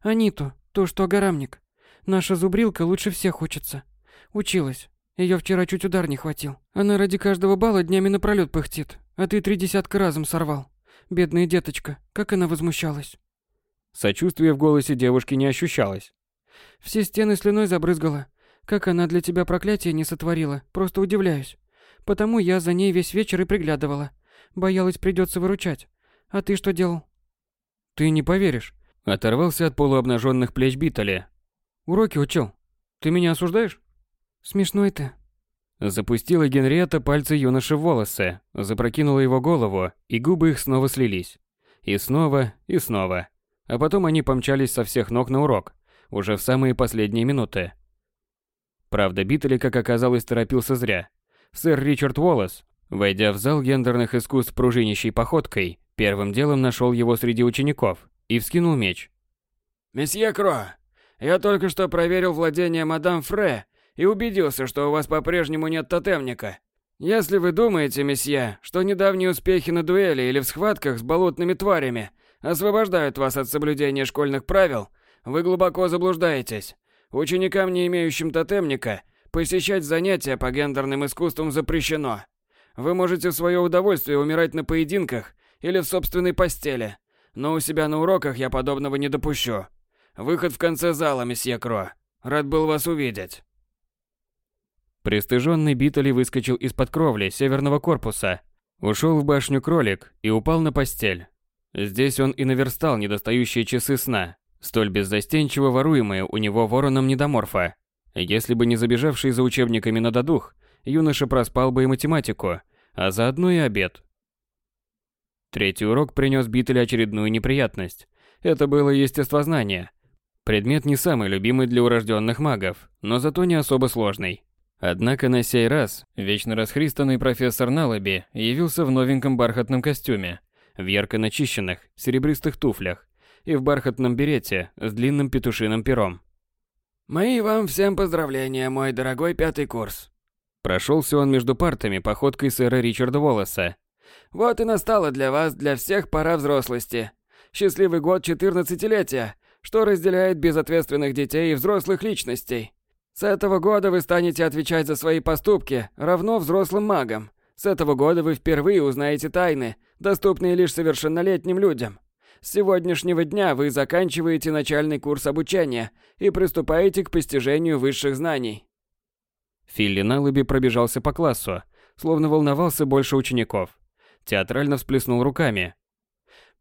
Аниту, ту, что горамник. Наша зубрилка лучше всех учится. Училась. Ее вчера чуть удар не хватил. Она ради каждого балла днями напролёт пыхтит. А ты три десятка разом сорвал. Бедная деточка, как она возмущалась. Сочувствия в голосе девушки не ощущалось. Все стены слюной забрызгала. Как она для тебя проклятие не сотворила, просто удивляюсь. Потому я за ней весь вечер и приглядывала. Боялась придется выручать. А ты что делал? Ты не поверишь. Оторвался от полуобнаженных плеч Битали. Уроки учил. Ты меня осуждаешь? Смешной ты. Запустила Генриетта пальцы юноши в волосы, запрокинула его голову, и губы их снова слились. И снова, и снова. А потом они помчались со всех ног на урок, уже в самые последние минуты. Правда, Биттели, как оказалось, торопился зря. Сэр Ричард Уоллес, войдя в зал гендерных искусств пружинищей походкой, первым делом нашел его среди учеников и вскинул меч. «Месье Кро, я только что проверил владение мадам Фре и убедился, что у вас по-прежнему нет тотемника. Если вы думаете, месье, что недавние успехи на дуэли или в схватках с болотными тварями освобождают вас от соблюдения школьных правил, вы глубоко заблуждаетесь. Ученикам, не имеющим тотемника, посещать занятия по гендерным искусствам запрещено. Вы можете в свое удовольствие умирать на поединках или в собственной постели, но у себя на уроках я подобного не допущу. Выход в конце зала, месье Кро. Рад был вас увидеть. Престыженный Битали выскочил из-под кровли северного корпуса, ушел в башню кролик и упал на постель. Здесь он и наверстал недостающие часы сна, столь беззастенчиво воруемые у него вороном недоморфа. Если бы не забежавший за учебниками на додух, юноша проспал бы и математику, а заодно и обед. Третий урок принес Биттеле очередную неприятность. Это было естествознание. Предмет не самый любимый для урожденных магов, но зато не особо сложный. Однако на сей раз вечно расхристанный профессор Налаби явился в новеньком бархатном костюме, в ярко начищенных, серебристых туфлях и в бархатном берете с длинным петушиным пером. «Мои вам всем поздравления, мой дорогой пятый курс!» Прошелся он между партами походкой сэра Ричарда Волоса. «Вот и настала для вас, для всех пора взрослости. Счастливый год четырнадцатилетия, что разделяет безответственных детей и взрослых личностей. С этого года вы станете отвечать за свои поступки, равно взрослым магам. С этого года вы впервые узнаете тайны, доступные лишь совершеннолетним людям. С сегодняшнего дня вы заканчиваете начальный курс обучения и приступаете к постижению высших знаний. Филли на лыбе пробежался по классу, словно волновался больше учеников. Театрально всплеснул руками.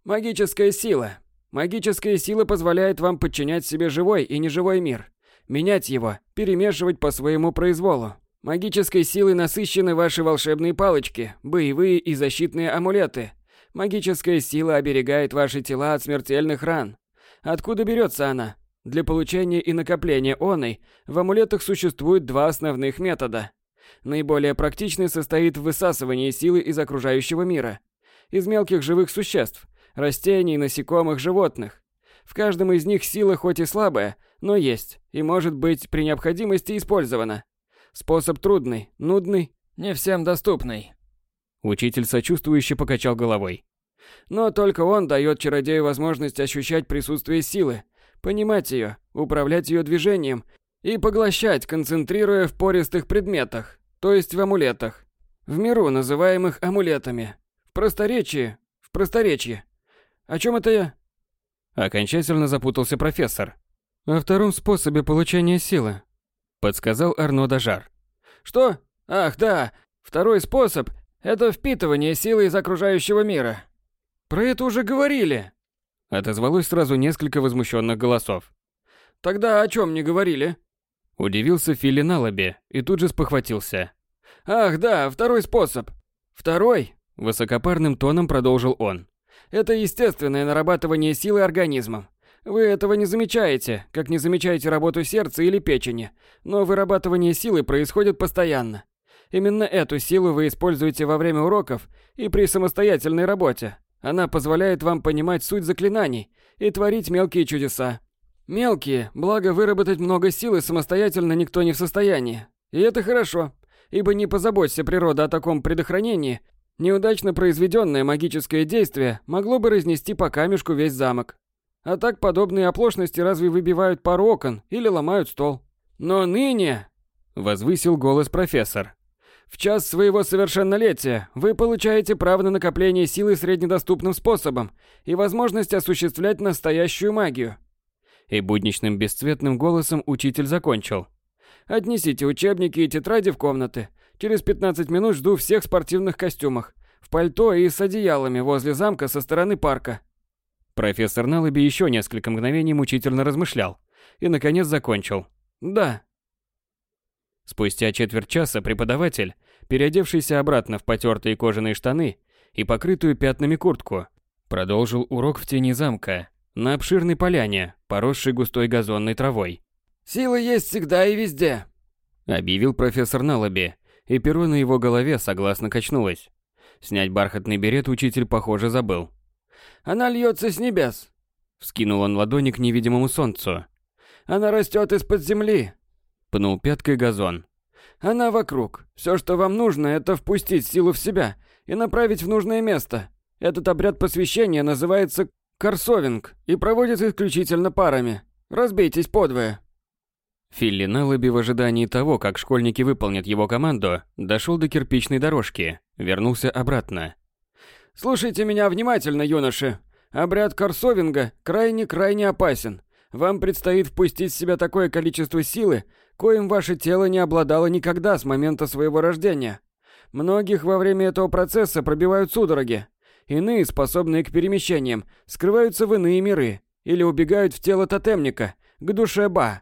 Магическая сила. Магическая сила позволяет вам подчинять себе живой и неживой мир менять его, перемешивать по своему произволу. Магической силой насыщены ваши волшебные палочки, боевые и защитные амулеты. Магическая сила оберегает ваши тела от смертельных ран. Откуда берется она? Для получения и накопления оной в амулетах существует два основных метода. Наиболее практичный состоит в высасывании силы из окружающего мира. Из мелких живых существ, растений, насекомых, животных. В каждом из них сила хоть и слабая, но есть и может быть при необходимости использована. Способ трудный, нудный, не всем доступный. Учитель сочувствующе покачал головой. Но только он дает чародею возможность ощущать присутствие силы, понимать ее, управлять ее движением и поглощать, концентрируя в пористых предметах, то есть в амулетах. В миру, называемых амулетами. В просторечии, в просторечье. О чем это я? Окончательно запутался профессор. О втором способе получения силы, подсказал Арно Дажар. Что? Ах, да. Второй способ это впитывание силы из окружающего мира. Про это уже говорили. Отозвалось сразу несколько возмущенных голосов. Тогда о чем не говорили? Удивился Филли на лобе и тут же спохватился. Ах, да, второй способ. Второй, высокопарным тоном продолжил он. Это естественное нарабатывание силы организмом. Вы этого не замечаете, как не замечаете работу сердца или печени, но вырабатывание силы происходит постоянно. Именно эту силу вы используете во время уроков и при самостоятельной работе. Она позволяет вам понимать суть заклинаний и творить мелкие чудеса. Мелкие, благо выработать много силы самостоятельно никто не в состоянии. И это хорошо, ибо не позаботься природа о таком предохранении, Неудачно произведенное магическое действие могло бы разнести по камешку весь замок. А так подобные оплошности разве выбивают пару окон или ломают стол? Но ныне, возвысил голос профессор. В час своего совершеннолетия вы получаете право на накопление силы среднедоступным способом и возможность осуществлять настоящую магию. И будничным бесцветным голосом учитель закончил. Отнесите учебники и тетради в комнаты. Через 15 минут жду всех в спортивных костюмах, в пальто и с одеялами возле замка со стороны парка. Профессор Налаби еще несколько мгновений мучительно размышлял, и, наконец, закончил. «Да». Спустя четверть часа преподаватель, переодевшийся обратно в потертые кожаные штаны и покрытую пятнами куртку, продолжил урок в тени замка, на обширной поляне, поросшей густой газонной травой. «Сила есть всегда и везде», — объявил профессор Налаби, и перо на его голове согласно качнулось. Снять бархатный берет учитель, похоже, забыл. «Она льется с небес», — вскинул он ладони к невидимому солнцу. «Она растет из-под земли», — пнул пяткой газон. «Она вокруг. Все, что вам нужно, это впустить силу в себя и направить в нужное место. Этот обряд посвящения называется Корсовинг и проводится исключительно парами. Разбейтесь подвое. Филли на лобе в ожидании того, как школьники выполнят его команду, дошел до кирпичной дорожки, вернулся обратно. «Слушайте меня внимательно, юноши. Обряд корсовинга крайне-крайне опасен. Вам предстоит впустить в себя такое количество силы, коим ваше тело не обладало никогда с момента своего рождения. Многих во время этого процесса пробивают судороги. Иные, способные к перемещениям, скрываются в иные миры или убегают в тело тотемника, к душе Ба.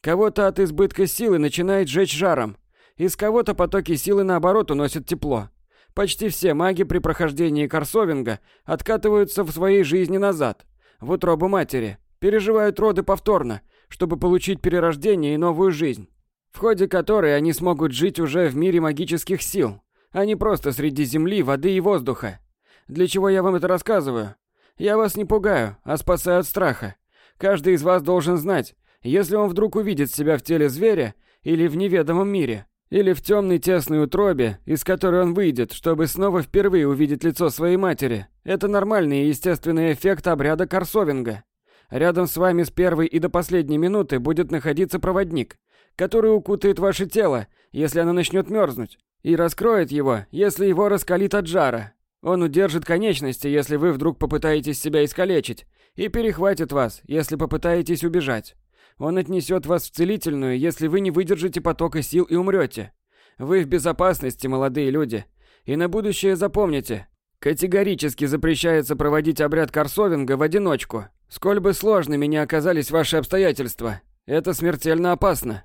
Кого-то от избытка силы начинает жечь жаром, из кого-то потоки силы наоборот уносят тепло. Почти все маги при прохождении корсовинга откатываются в своей жизни назад, в утробу матери, переживают роды повторно, чтобы получить перерождение и новую жизнь, в ходе которой они смогут жить уже в мире магических сил, а не просто среди земли, воды и воздуха. Для чего я вам это рассказываю? Я вас не пугаю, а спасаю от страха. Каждый из вас должен знать, если он вдруг увидит себя в теле зверя или в неведомом мире, или в темной тесной утробе, из которой он выйдет, чтобы снова впервые увидеть лицо своей матери, это нормальный и естественный эффект обряда корсовинга. Рядом с вами с первой и до последней минуты будет находиться проводник, который укутает ваше тело, если оно начнет мерзнуть, и раскроет его, если его раскалит от жара, он удержит конечности, если вы вдруг попытаетесь себя искалечить, и перехватит вас, если попытаетесь убежать. Он отнесет вас в целительную, если вы не выдержите потока сил и умрете. Вы в безопасности, молодые люди. И на будущее запомните. Категорически запрещается проводить обряд корсовинга в одиночку. Сколь бы сложными ни оказались ваши обстоятельства, это смертельно опасно.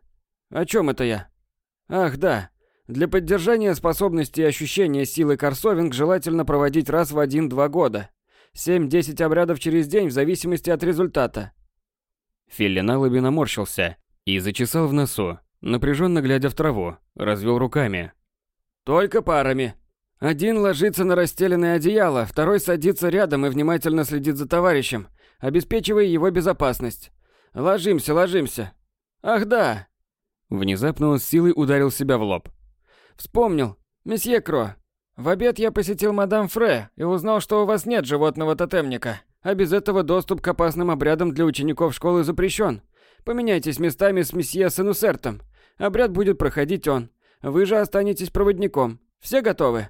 О чем это я? Ах, да. Для поддержания способности и ощущения силы корсовинг желательно проводить раз в 1-2 года. 7-10 обрядов через день в зависимости от результата. Филли на лобе наморщился и зачесал в носу, напряженно глядя в траву, развел руками. «Только парами. Один ложится на расстеленное одеяло, второй садится рядом и внимательно следит за товарищем, обеспечивая его безопасность. Ложимся, ложимся. Ах да!» Внезапно он с силой ударил себя в лоб. Вспомнил. Месье Кро, в обед я посетил мадам Фре и узнал, что у вас нет животного тотемника, а без этого доступ к опасным обрядам для учеников школы запрещен. Поменяйтесь местами с месье Сенусертом. Обряд будет проходить он. Вы же останетесь проводником. Все готовы?»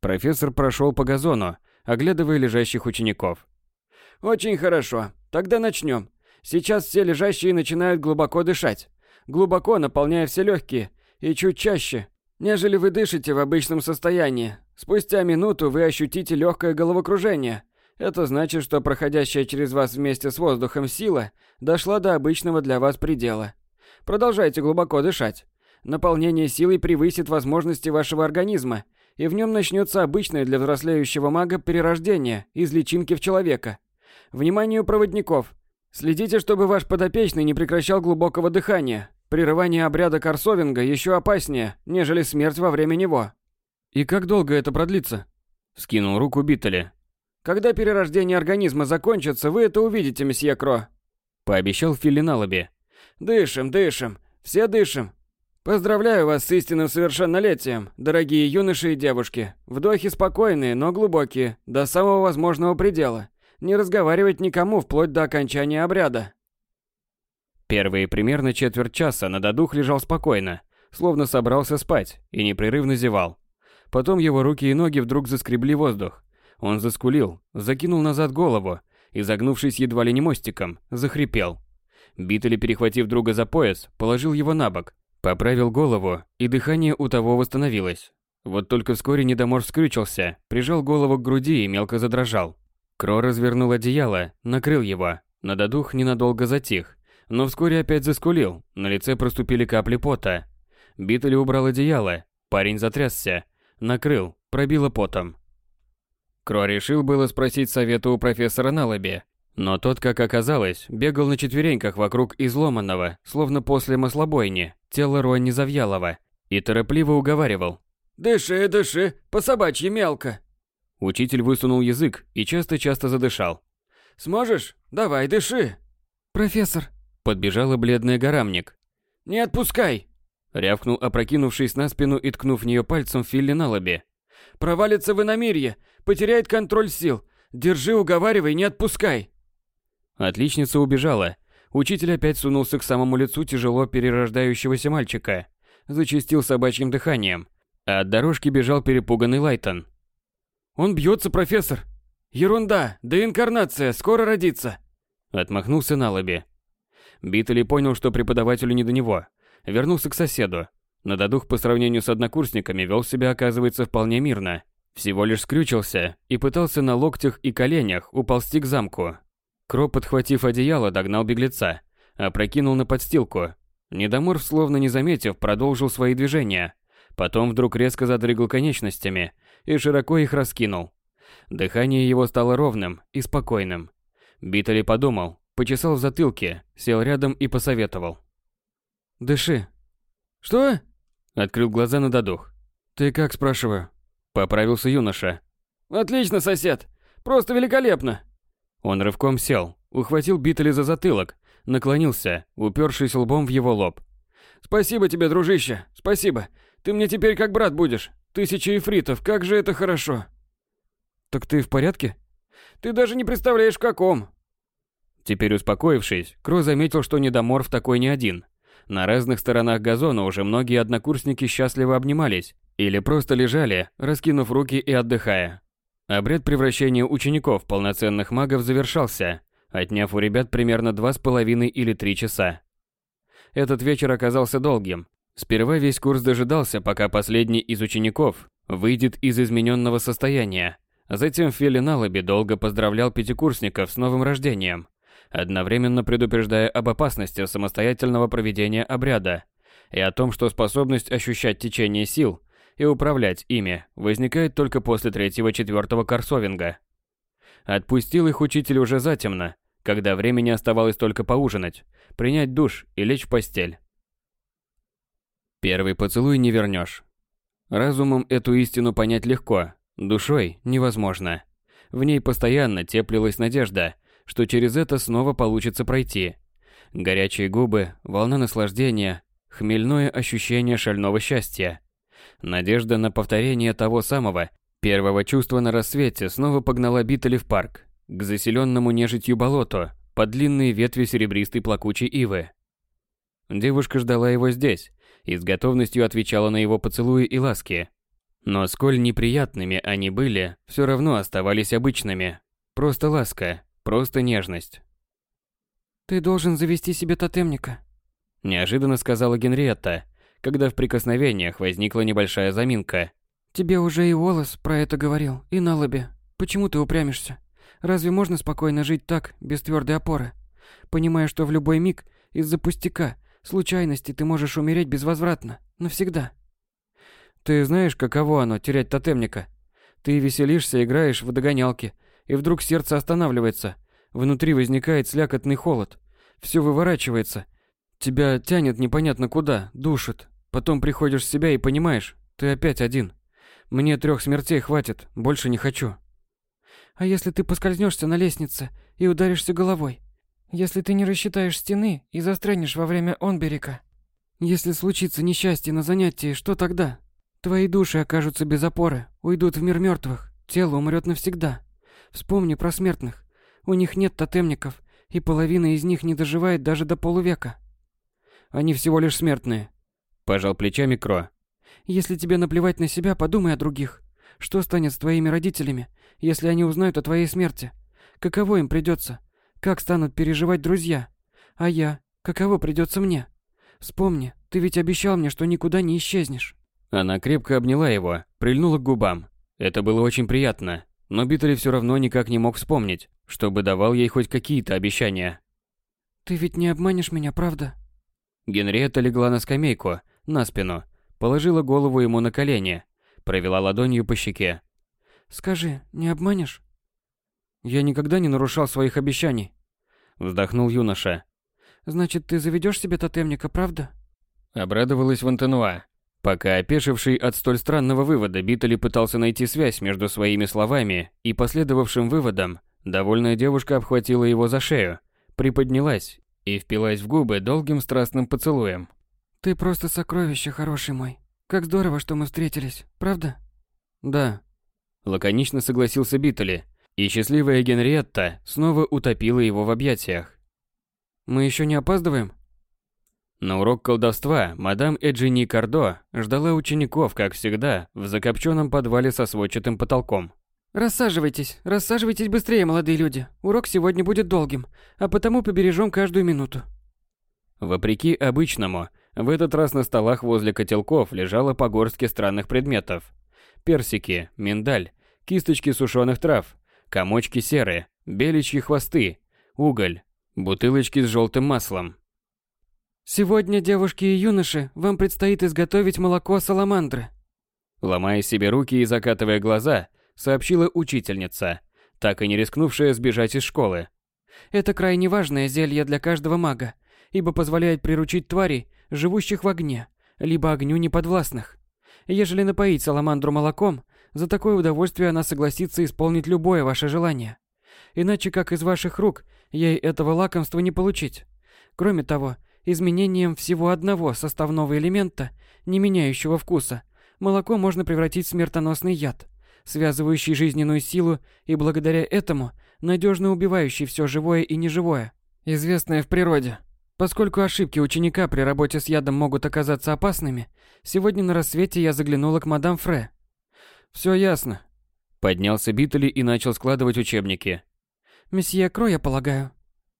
Профессор прошел по газону, оглядывая лежащих учеников. «Очень хорошо. Тогда начнем. Сейчас все лежащие начинают глубоко дышать. Глубоко наполняя все легкие. И чуть чаще, нежели вы дышите в обычном состоянии. Спустя минуту вы ощутите легкое головокружение. Это значит, что проходящая через вас вместе с воздухом сила дошла до обычного для вас предела. Продолжайте глубоко дышать. Наполнение силой превысит возможности вашего организма, и в нем начнется обычное для взрослеющего мага перерождение из личинки в человека. Вниманию проводников! Следите, чтобы ваш подопечный не прекращал глубокого дыхания. Прерывание обряда корсовинга еще опаснее, нежели смерть во время него. И как долго это продлится? Скинул руку Биттели. Когда перерождение организма закончится, вы это увидите, месье Кро. Пообещал Филли Налаби. Дышим, дышим, все дышим. Поздравляю вас с истинным совершеннолетием, дорогие юноши и девушки. Вдохи спокойные, но глубокие, до самого возможного предела. Не разговаривать никому вплоть до окончания обряда. Первые примерно четверть часа Нададух лежал спокойно, словно собрался спать, и непрерывно зевал. Потом его руки и ноги вдруг заскребли воздух. Он заскулил, закинул назад голову и, загнувшись едва ли не мостиком, захрипел. Битали, перехватив друга за пояс, положил его на бок, поправил голову, и дыхание у того восстановилось. Вот только вскоре недомор вскрючился, прижал голову к груди и мелко задрожал. Кро развернул одеяло, накрыл его. Нададух ненадолго затих, Но вскоре опять заскулил, на лице проступили капли пота. Битали убрал одеяло, парень затрясся, накрыл, пробило потом. Кро решил было спросить совета у профессора Налаби, но тот, как оказалось, бегал на четвереньках вокруг изломанного, словно после маслобойни, тела Рони Завьялова, и торопливо уговаривал. «Дыши, дыши, по собачьи мелко!» Учитель высунул язык и часто-часто задышал. «Сможешь? Давай, дыши!» «Профессор!» Подбежала бледная горамник. «Не отпускай!» Рявкнул, опрокинувшись на спину и ткнув в нее пальцем Филли на лобе. «Провалится в иномирье! Потеряет контроль сил! Держи, уговаривай, не отпускай!» Отличница убежала. Учитель опять сунулся к самому лицу тяжело перерождающегося мальчика. Зачистил собачьим дыханием. А от дорожки бежал перепуганный Лайтон. «Он бьется, профессор!» «Ерунда! Да инкарнация! Скоро родится!» Отмахнулся на лобе. Биттли понял, что преподавателю не до него. Вернулся к соседу. Нададух по сравнению с однокурсниками вел себя, оказывается, вполне мирно. Всего лишь скрючился и пытался на локтях и коленях уползти к замку. Кроп, подхватив одеяло, догнал беглеца, опрокинул на подстилку. Недоморф, словно не заметив, продолжил свои движения. Потом вдруг резко задрыгал конечностями и широко их раскинул. Дыхание его стало ровным и спокойным. Биттли подумал, почесал в затылке, сел рядом и посоветовал. «Дыши». «Что?» Открыл глаза на додух. «Ты как, спрашиваю?» Поправился юноша. «Отлично, сосед! Просто великолепно!» Он рывком сел, ухватил Биттли за затылок, наклонился, упершись лбом в его лоб. «Спасибо тебе, дружище, спасибо. Ты мне теперь как брат будешь. Тысяча эфритов, как же это хорошо!» «Так ты в порядке?» «Ты даже не представляешь, в каком!» Теперь успокоившись, Кро заметил, что недоморф такой не один. На разных сторонах газона уже многие однокурсники счастливо обнимались или просто лежали, раскинув руки и отдыхая. Обряд превращения учеников в полноценных магов завершался, отняв у ребят примерно два с половиной или три часа. Этот вечер оказался долгим. Сперва весь курс дожидался, пока последний из учеников выйдет из измененного состояния. Затем Фили Налаби долго поздравлял пятикурсников с новым рождением, одновременно предупреждая об опасности самостоятельного проведения обряда и о том, что способность ощущать течение сил и управлять ими возникает только после третьего-четвертого корсовинга. Отпустил их учитель уже затемно, когда времени оставалось только поужинать, принять душ и лечь в постель. Первый поцелуй не вернешь. Разумом эту истину понять легко, душой невозможно. В ней постоянно теплилась надежда, что через это снова получится пройти. Горячие губы, волна наслаждения, хмельное ощущение шального счастья. Надежда на повторение того самого первого чувства на рассвете снова погнала Биттели в парк, к заселенному нежитью болоту, под длинные ветви серебристой плакучей ивы. Девушка ждала его здесь и с готовностью отвечала на его поцелуи и ласки. Но сколь неприятными они были, все равно оставались обычными. Просто ласка, просто нежность. «Ты должен завести себе тотемника», – неожиданно сказала Генриетта, когда в прикосновениях возникла небольшая заминка. «Тебе уже и Волос про это говорил, и на лобе. Почему ты упрямишься? Разве можно спокойно жить так, без твердой опоры? Понимая, что в любой миг, из-за пустяка, случайности ты можешь умереть безвозвратно, навсегда». Ты знаешь, каково оно терять тотемника? Ты веселишься, играешь в догонялки, и вдруг сердце останавливается. Внутри возникает слякотный холод. Все выворачивается. Тебя тянет непонятно куда, душит. Потом приходишь в себя и понимаешь, ты опять один. Мне трех смертей хватит, больше не хочу. А если ты поскользнешься на лестнице и ударишься головой? Если ты не рассчитаешь стены и застрянешь во время онберика? Если случится несчастье на занятии, что тогда? Твои души окажутся без опоры, уйдут в мир мертвых, тело умрет навсегда. Вспомни про смертных. У них нет тотемников, и половина из них не доживает даже до полувека. Они всего лишь смертные. Пожал плечами Кро. Если тебе наплевать на себя, подумай о других. Что станет с твоими родителями, если они узнают о твоей смерти? Каково им придется? Как станут переживать друзья? А я? Каково придется мне? Вспомни, ты ведь обещал мне, что никуда не исчезнешь. Она крепко обняла его, прильнула к губам. Это было очень приятно, но Биттли все равно никак не мог вспомнить, чтобы давал ей хоть какие-то обещания. Ты ведь не обманешь меня, правда? Генриетта легла на скамейку, на спину, положила голову ему на колени, провела ладонью по щеке. Скажи, не обманешь? Я никогда не нарушал своих обещаний. Вздохнул юноша. Значит, ты заведешь себе тотемника, правда? Обрадовалась Вантенуа. Пока опешивший от столь странного вывода Биттели пытался найти связь между своими словами и последовавшим выводом, довольная девушка обхватила его за шею, приподнялась и впилась в губы долгим страстным поцелуем. «Ты просто сокровище, хороший мой. Как здорово, что мы встретились, правда?» «Да». Лаконично согласился Биттели, и счастливая Генриетта снова утопила его в объятиях. «Мы еще не опаздываем?» На урок колдовства мадам Эджини Кардо ждала учеников, как всегда, в закопченном подвале со сводчатым потолком. «Рассаживайтесь, рассаживайтесь быстрее, молодые люди. Урок сегодня будет долгим, а потому побережем каждую минуту». Вопреки обычному, в этот раз на столах возле котелков лежало по горстке странных предметов. Персики, миндаль, кисточки сушеных трав, комочки серы, беличьи хвосты, уголь, бутылочки с желтым маслом. «Сегодня, девушки и юноши, вам предстоит изготовить молоко саламандры». Ломая себе руки и закатывая глаза, сообщила учительница, так и не рискнувшая сбежать из школы. «Это крайне важное зелье для каждого мага, ибо позволяет приручить тварей, живущих в огне, либо огню неподвластных. Ежели напоить саламандру молоком, за такое удовольствие она согласится исполнить любое ваше желание. Иначе как из ваших рук ей этого лакомства не получить. Кроме того, изменением всего одного составного элемента, не меняющего вкуса, молоко можно превратить в смертоносный яд, связывающий жизненную силу и благодаря этому надежно убивающий все живое и неживое, известное в природе. Поскольку ошибки ученика при работе с ядом могут оказаться опасными, сегодня на рассвете я заглянула к мадам Фре. Все ясно. Поднялся Биттели и начал складывать учебники. «Месье Кро, я полагаю?»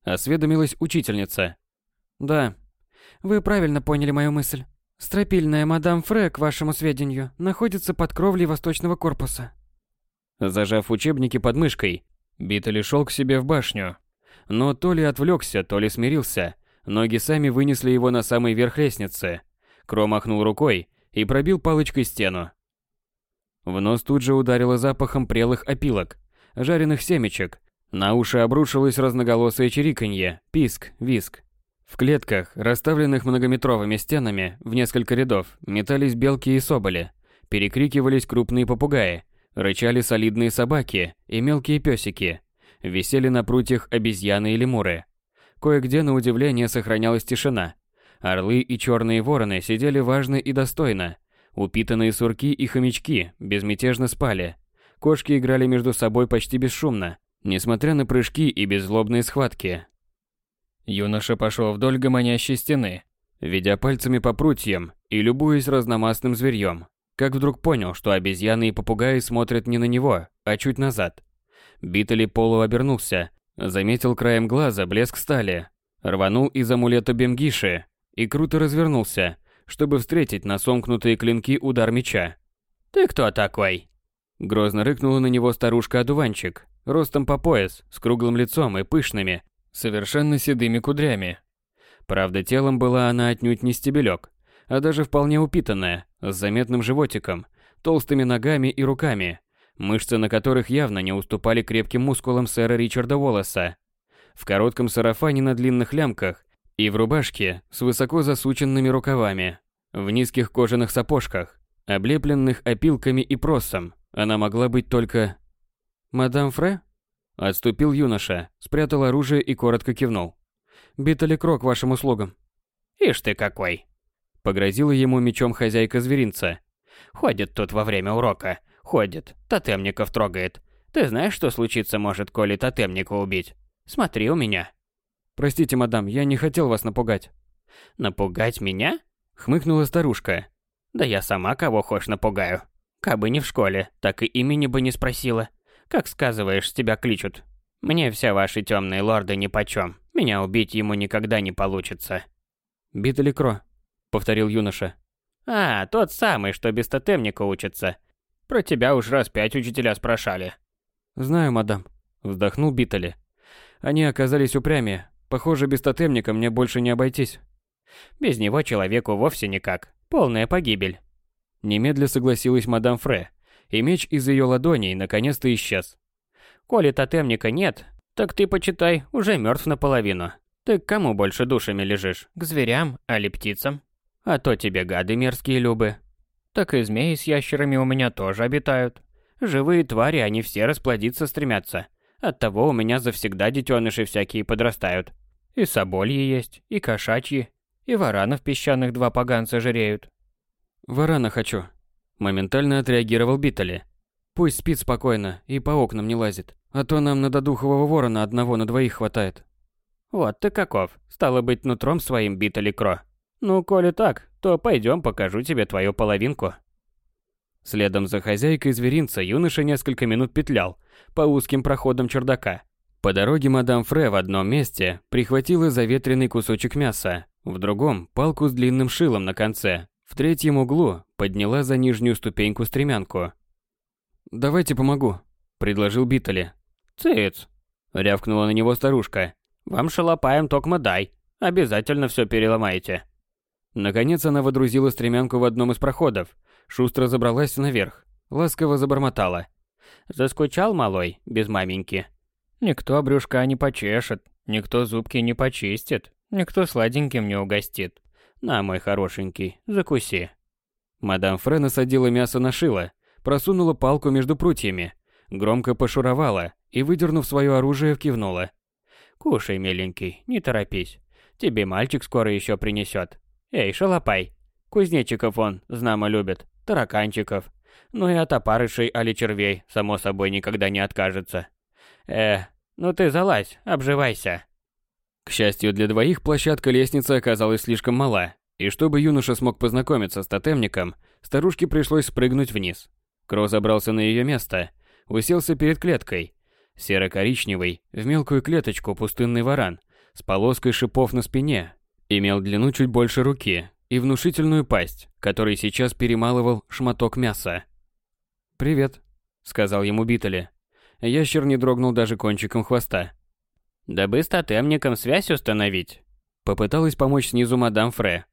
Осведомилась учительница. «Да. Вы правильно поняли мою мысль. Стропильная мадам Фре, к вашему сведению, находится под кровлей восточного корпуса». Зажав учебники под мышкой, Биттели шел к себе в башню. Но то ли отвлекся, то ли смирился. Ноги сами вынесли его на самый верх лестницы. Кро махнул рукой и пробил палочкой стену. В нос тут же ударило запахом прелых опилок, жареных семечек. На уши обрушилось разноголосое чириканье, писк, виск. В клетках, расставленных многометровыми стенами в несколько рядов, метались белки и соболи, перекрикивались крупные попугаи, рычали солидные собаки и мелкие песики, висели на прутьях обезьяны и лемуры. Кое-где, на удивление, сохранялась тишина. Орлы и черные вороны сидели важно и достойно. Упитанные сурки и хомячки безмятежно спали. Кошки играли между собой почти бесшумно, несмотря на прыжки и беззлобные схватки. Юноша пошел вдоль гомонящей стены, ведя пальцами по прутьям и любуясь разномастным зверьем, как вдруг понял, что обезьяны и попугаи смотрят не на него, а чуть назад. Биттели полуобернулся, заметил краем глаза блеск стали, рванул из амулета Бемгиши и круто развернулся, чтобы встретить на сомкнутые клинки удар меча. «Ты кто такой?» Грозно рыкнула на него старушка-одуванчик, ростом по пояс, с круглым лицом и пышными, совершенно седыми кудрями. Правда, телом была она отнюдь не стебелек, а даже вполне упитанная, с заметным животиком, толстыми ногами и руками, мышцы на которых явно не уступали крепким мускулам сэра Ричарда Уоллеса. В коротком сарафане на длинных лямках и в рубашке с высоко засученными рукавами, в низких кожаных сапожках, облепленных опилками и просом, она могла быть только... «Мадам Фре?» Отступил юноша, спрятал оружие и коротко кивнул. «Биттели Крок вашим услугам». «Ишь ты какой!» Погрозила ему мечом хозяйка зверинца. «Ходит тут во время урока. Ходит. Тотемников трогает. Ты знаешь, что случится может, коли тотемника убить? Смотри у меня». «Простите, мадам, я не хотел вас напугать». «Напугать меня?» Хмыкнула старушка. «Да я сама кого хочешь напугаю. Кабы не в школе, так и имени бы не спросила. Как сказываешь, тебя кличут. Мне все ваши темные лорды нипочем. Меня убить ему никогда не получится. Кро, повторил юноша. А, тот самый, что без тотемника учится. Про тебя уж раз пять учителя спрашали. Знаю, мадам, вздохнул Биттели. Они оказались упрямее, Похоже, без тотемника мне больше не обойтись. Без него человеку вовсе никак. Полная погибель. Немедля согласилась мадам Фре, и меч из ее ладоней наконец-то исчез. Коли тотемника нет, так ты, почитай, уже мертв наполовину. Ты к кому больше душами лежишь? К зверям, али птицам? А то тебе гады мерзкие любы. Так и змеи с ящерами у меня тоже обитают. Живые твари, они все расплодиться стремятся. Оттого у меня завсегда детеныши всякие подрастают. И собольи есть, и кошачьи, и варанов песчаных два поганца жиреют. Варана хочу. Моментально отреагировал Биттели. Пусть спит спокойно и по окнам не лазит, а то нам на додухового ворона одного на двоих хватает. Вот ты каков. Стало быть, нутром своим Биттели Кро. Ну, коли так, то пойдем покажу тебе твою половинку. Следом за хозяйкой зверинца юноша несколько минут петлял по узким проходам чердака. По дороге мадам Фре в одном месте прихватила заветренный кусочек мяса, в другом – палку с длинным шилом на конце, в третьем углу подняла за нижнюю ступеньку стремянку. «Давайте помогу», – предложил Биттели. «Цыц!» – рявкнула на него старушка. «Вам шалопаем токмо дай. Обязательно все переломаете». Наконец она водрузила стремянку в одном из проходов, шустро забралась наверх, ласково забормотала. «Заскучал, малой, без маменьки? Никто брюшка не почешет, никто зубки не почистит, никто сладеньким не угостит. На, мой хорошенький, закуси». Мадам Фре насадила мясо на шило, просунула палку между прутьями, громко пошуровала и, выдернув свое оружие, кивнула. «Кушай, миленький, не торопись. Тебе мальчик скоро еще принесет. Эй, шалопай. Кузнечиков он, знамо любит, тараканчиков. Ну и от опарышей али червей, само собой, никогда не откажется. Э, ну ты залазь, обживайся. К счастью для двоих, площадка лестницы оказалась слишком мала, и чтобы юноша смог познакомиться с тотемником, старушке пришлось спрыгнуть вниз. Кро забрался на ее место, уселся перед клеткой. Серо-коричневый, в мелкую клеточку пустынный варан, с полоской шипов на спине, Имел длину чуть больше руки и внушительную пасть, которой сейчас перемалывал шматок мяса. «Привет», — сказал ему Биттели. Ящер не дрогнул даже кончиком хвоста. «Дабы с тотемником связь установить», — попыталась помочь снизу мадам Фре.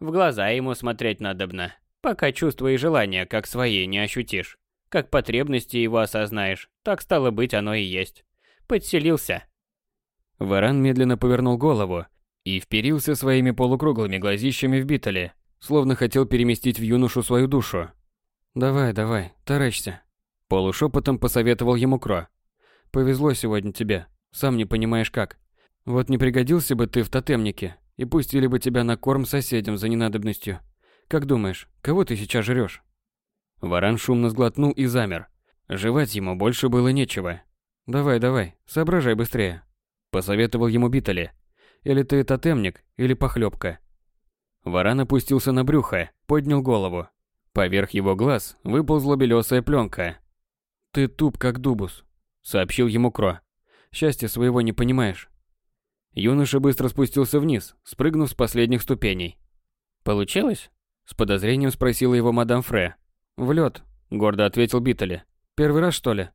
«В глаза ему смотреть надобно, пока чувства и желания как свои не ощутишь. Как потребности его осознаешь, так стало быть оно и есть. Подселился». Варан медленно повернул голову и вперился своими полукруглыми глазищами в Биттеле, словно хотел переместить в юношу свою душу. «Давай, давай, таращься», – полушепотом посоветовал ему Кро. «Повезло сегодня тебе, сам не понимаешь как. Вот не пригодился бы ты в тотемнике, и пустили бы тебя на корм соседям за ненадобностью. Как думаешь, кого ты сейчас жрешь? Варан шумно сглотнул и замер. Жевать ему больше было нечего. «Давай, давай, соображай быстрее», – посоветовал ему Биттеле. Или ты тотемник, или похлебка. Варан опустился на брюхо, поднял голову. Поверх его глаз выползла белесая пленка. «Ты туп, как дубус», — сообщил ему Кро. «Счастья своего не понимаешь». Юноша быстро спустился вниз, спрыгнув с последних ступеней. «Получилось?» — с подозрением спросила его мадам Фре. «В лед», — гордо ответил Биттели. «Первый раз, что ли?»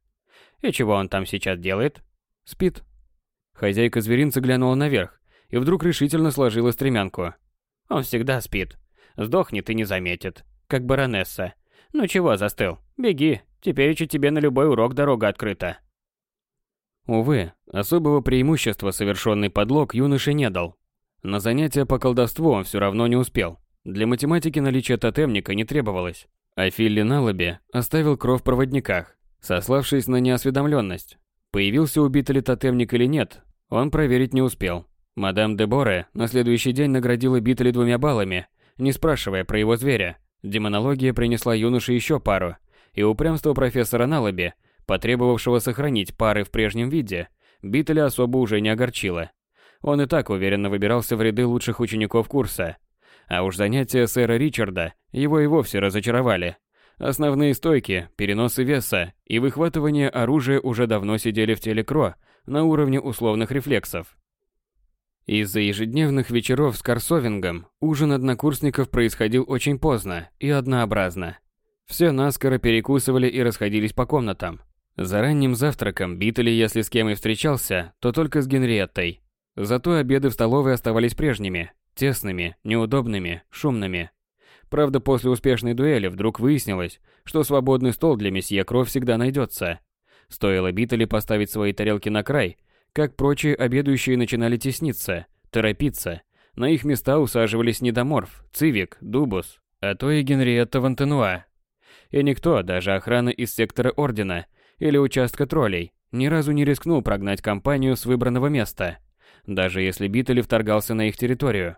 «И чего он там сейчас делает?» «Спит». Хозяйка зверинца глянула наверх, и вдруг решительно сложила стремянку. «Он всегда спит. Сдохнет и не заметит. Как баронесса. Ну чего застыл? Беги, теперь еще тебе на любой урок дорога открыта». Увы, особого преимущества совершенный подлог юноше не дал. На занятия по колдовству он все равно не успел. Для математики наличие тотемника не требовалось. А Филли на лобе оставил кровь в проводниках, сославшись на неосведомленность. Появился убитый ли тотемник или нет, он проверить не успел. Мадам де Боре на следующий день наградила Битли двумя баллами, не спрашивая про его зверя. Демонология принесла юноше еще пару, и упрямство профессора Налаби, потребовавшего сохранить пары в прежнем виде, Битли особо уже не огорчило. Он и так уверенно выбирался в ряды лучших учеников курса. А уж занятия сэра Ричарда его и вовсе разочаровали. Основные стойки, переносы веса и выхватывание оружия уже давно сидели в теле Кро на уровне условных рефлексов. Из-за ежедневных вечеров с Корсовингом ужин однокурсников происходил очень поздно и однообразно. Все наскоро перекусывали и расходились по комнатам. За ранним завтраком Биттли, если с кем и встречался, то только с Генриеттой. Зато обеды в столовой оставались прежними, тесными, неудобными, шумными. Правда, после успешной дуэли вдруг выяснилось, что свободный стол для месье Кро всегда найдется. Стоило Битали поставить свои тарелки на край, как прочие обедающие начинали тесниться, торопиться. На их места усаживались Недоморф, Цивик, Дубус, а то и Генриетта Вантенуа. И никто, даже охрана из сектора Ордена или участка троллей, ни разу не рискнул прогнать компанию с выбранного места, даже если Битали вторгался на их территорию.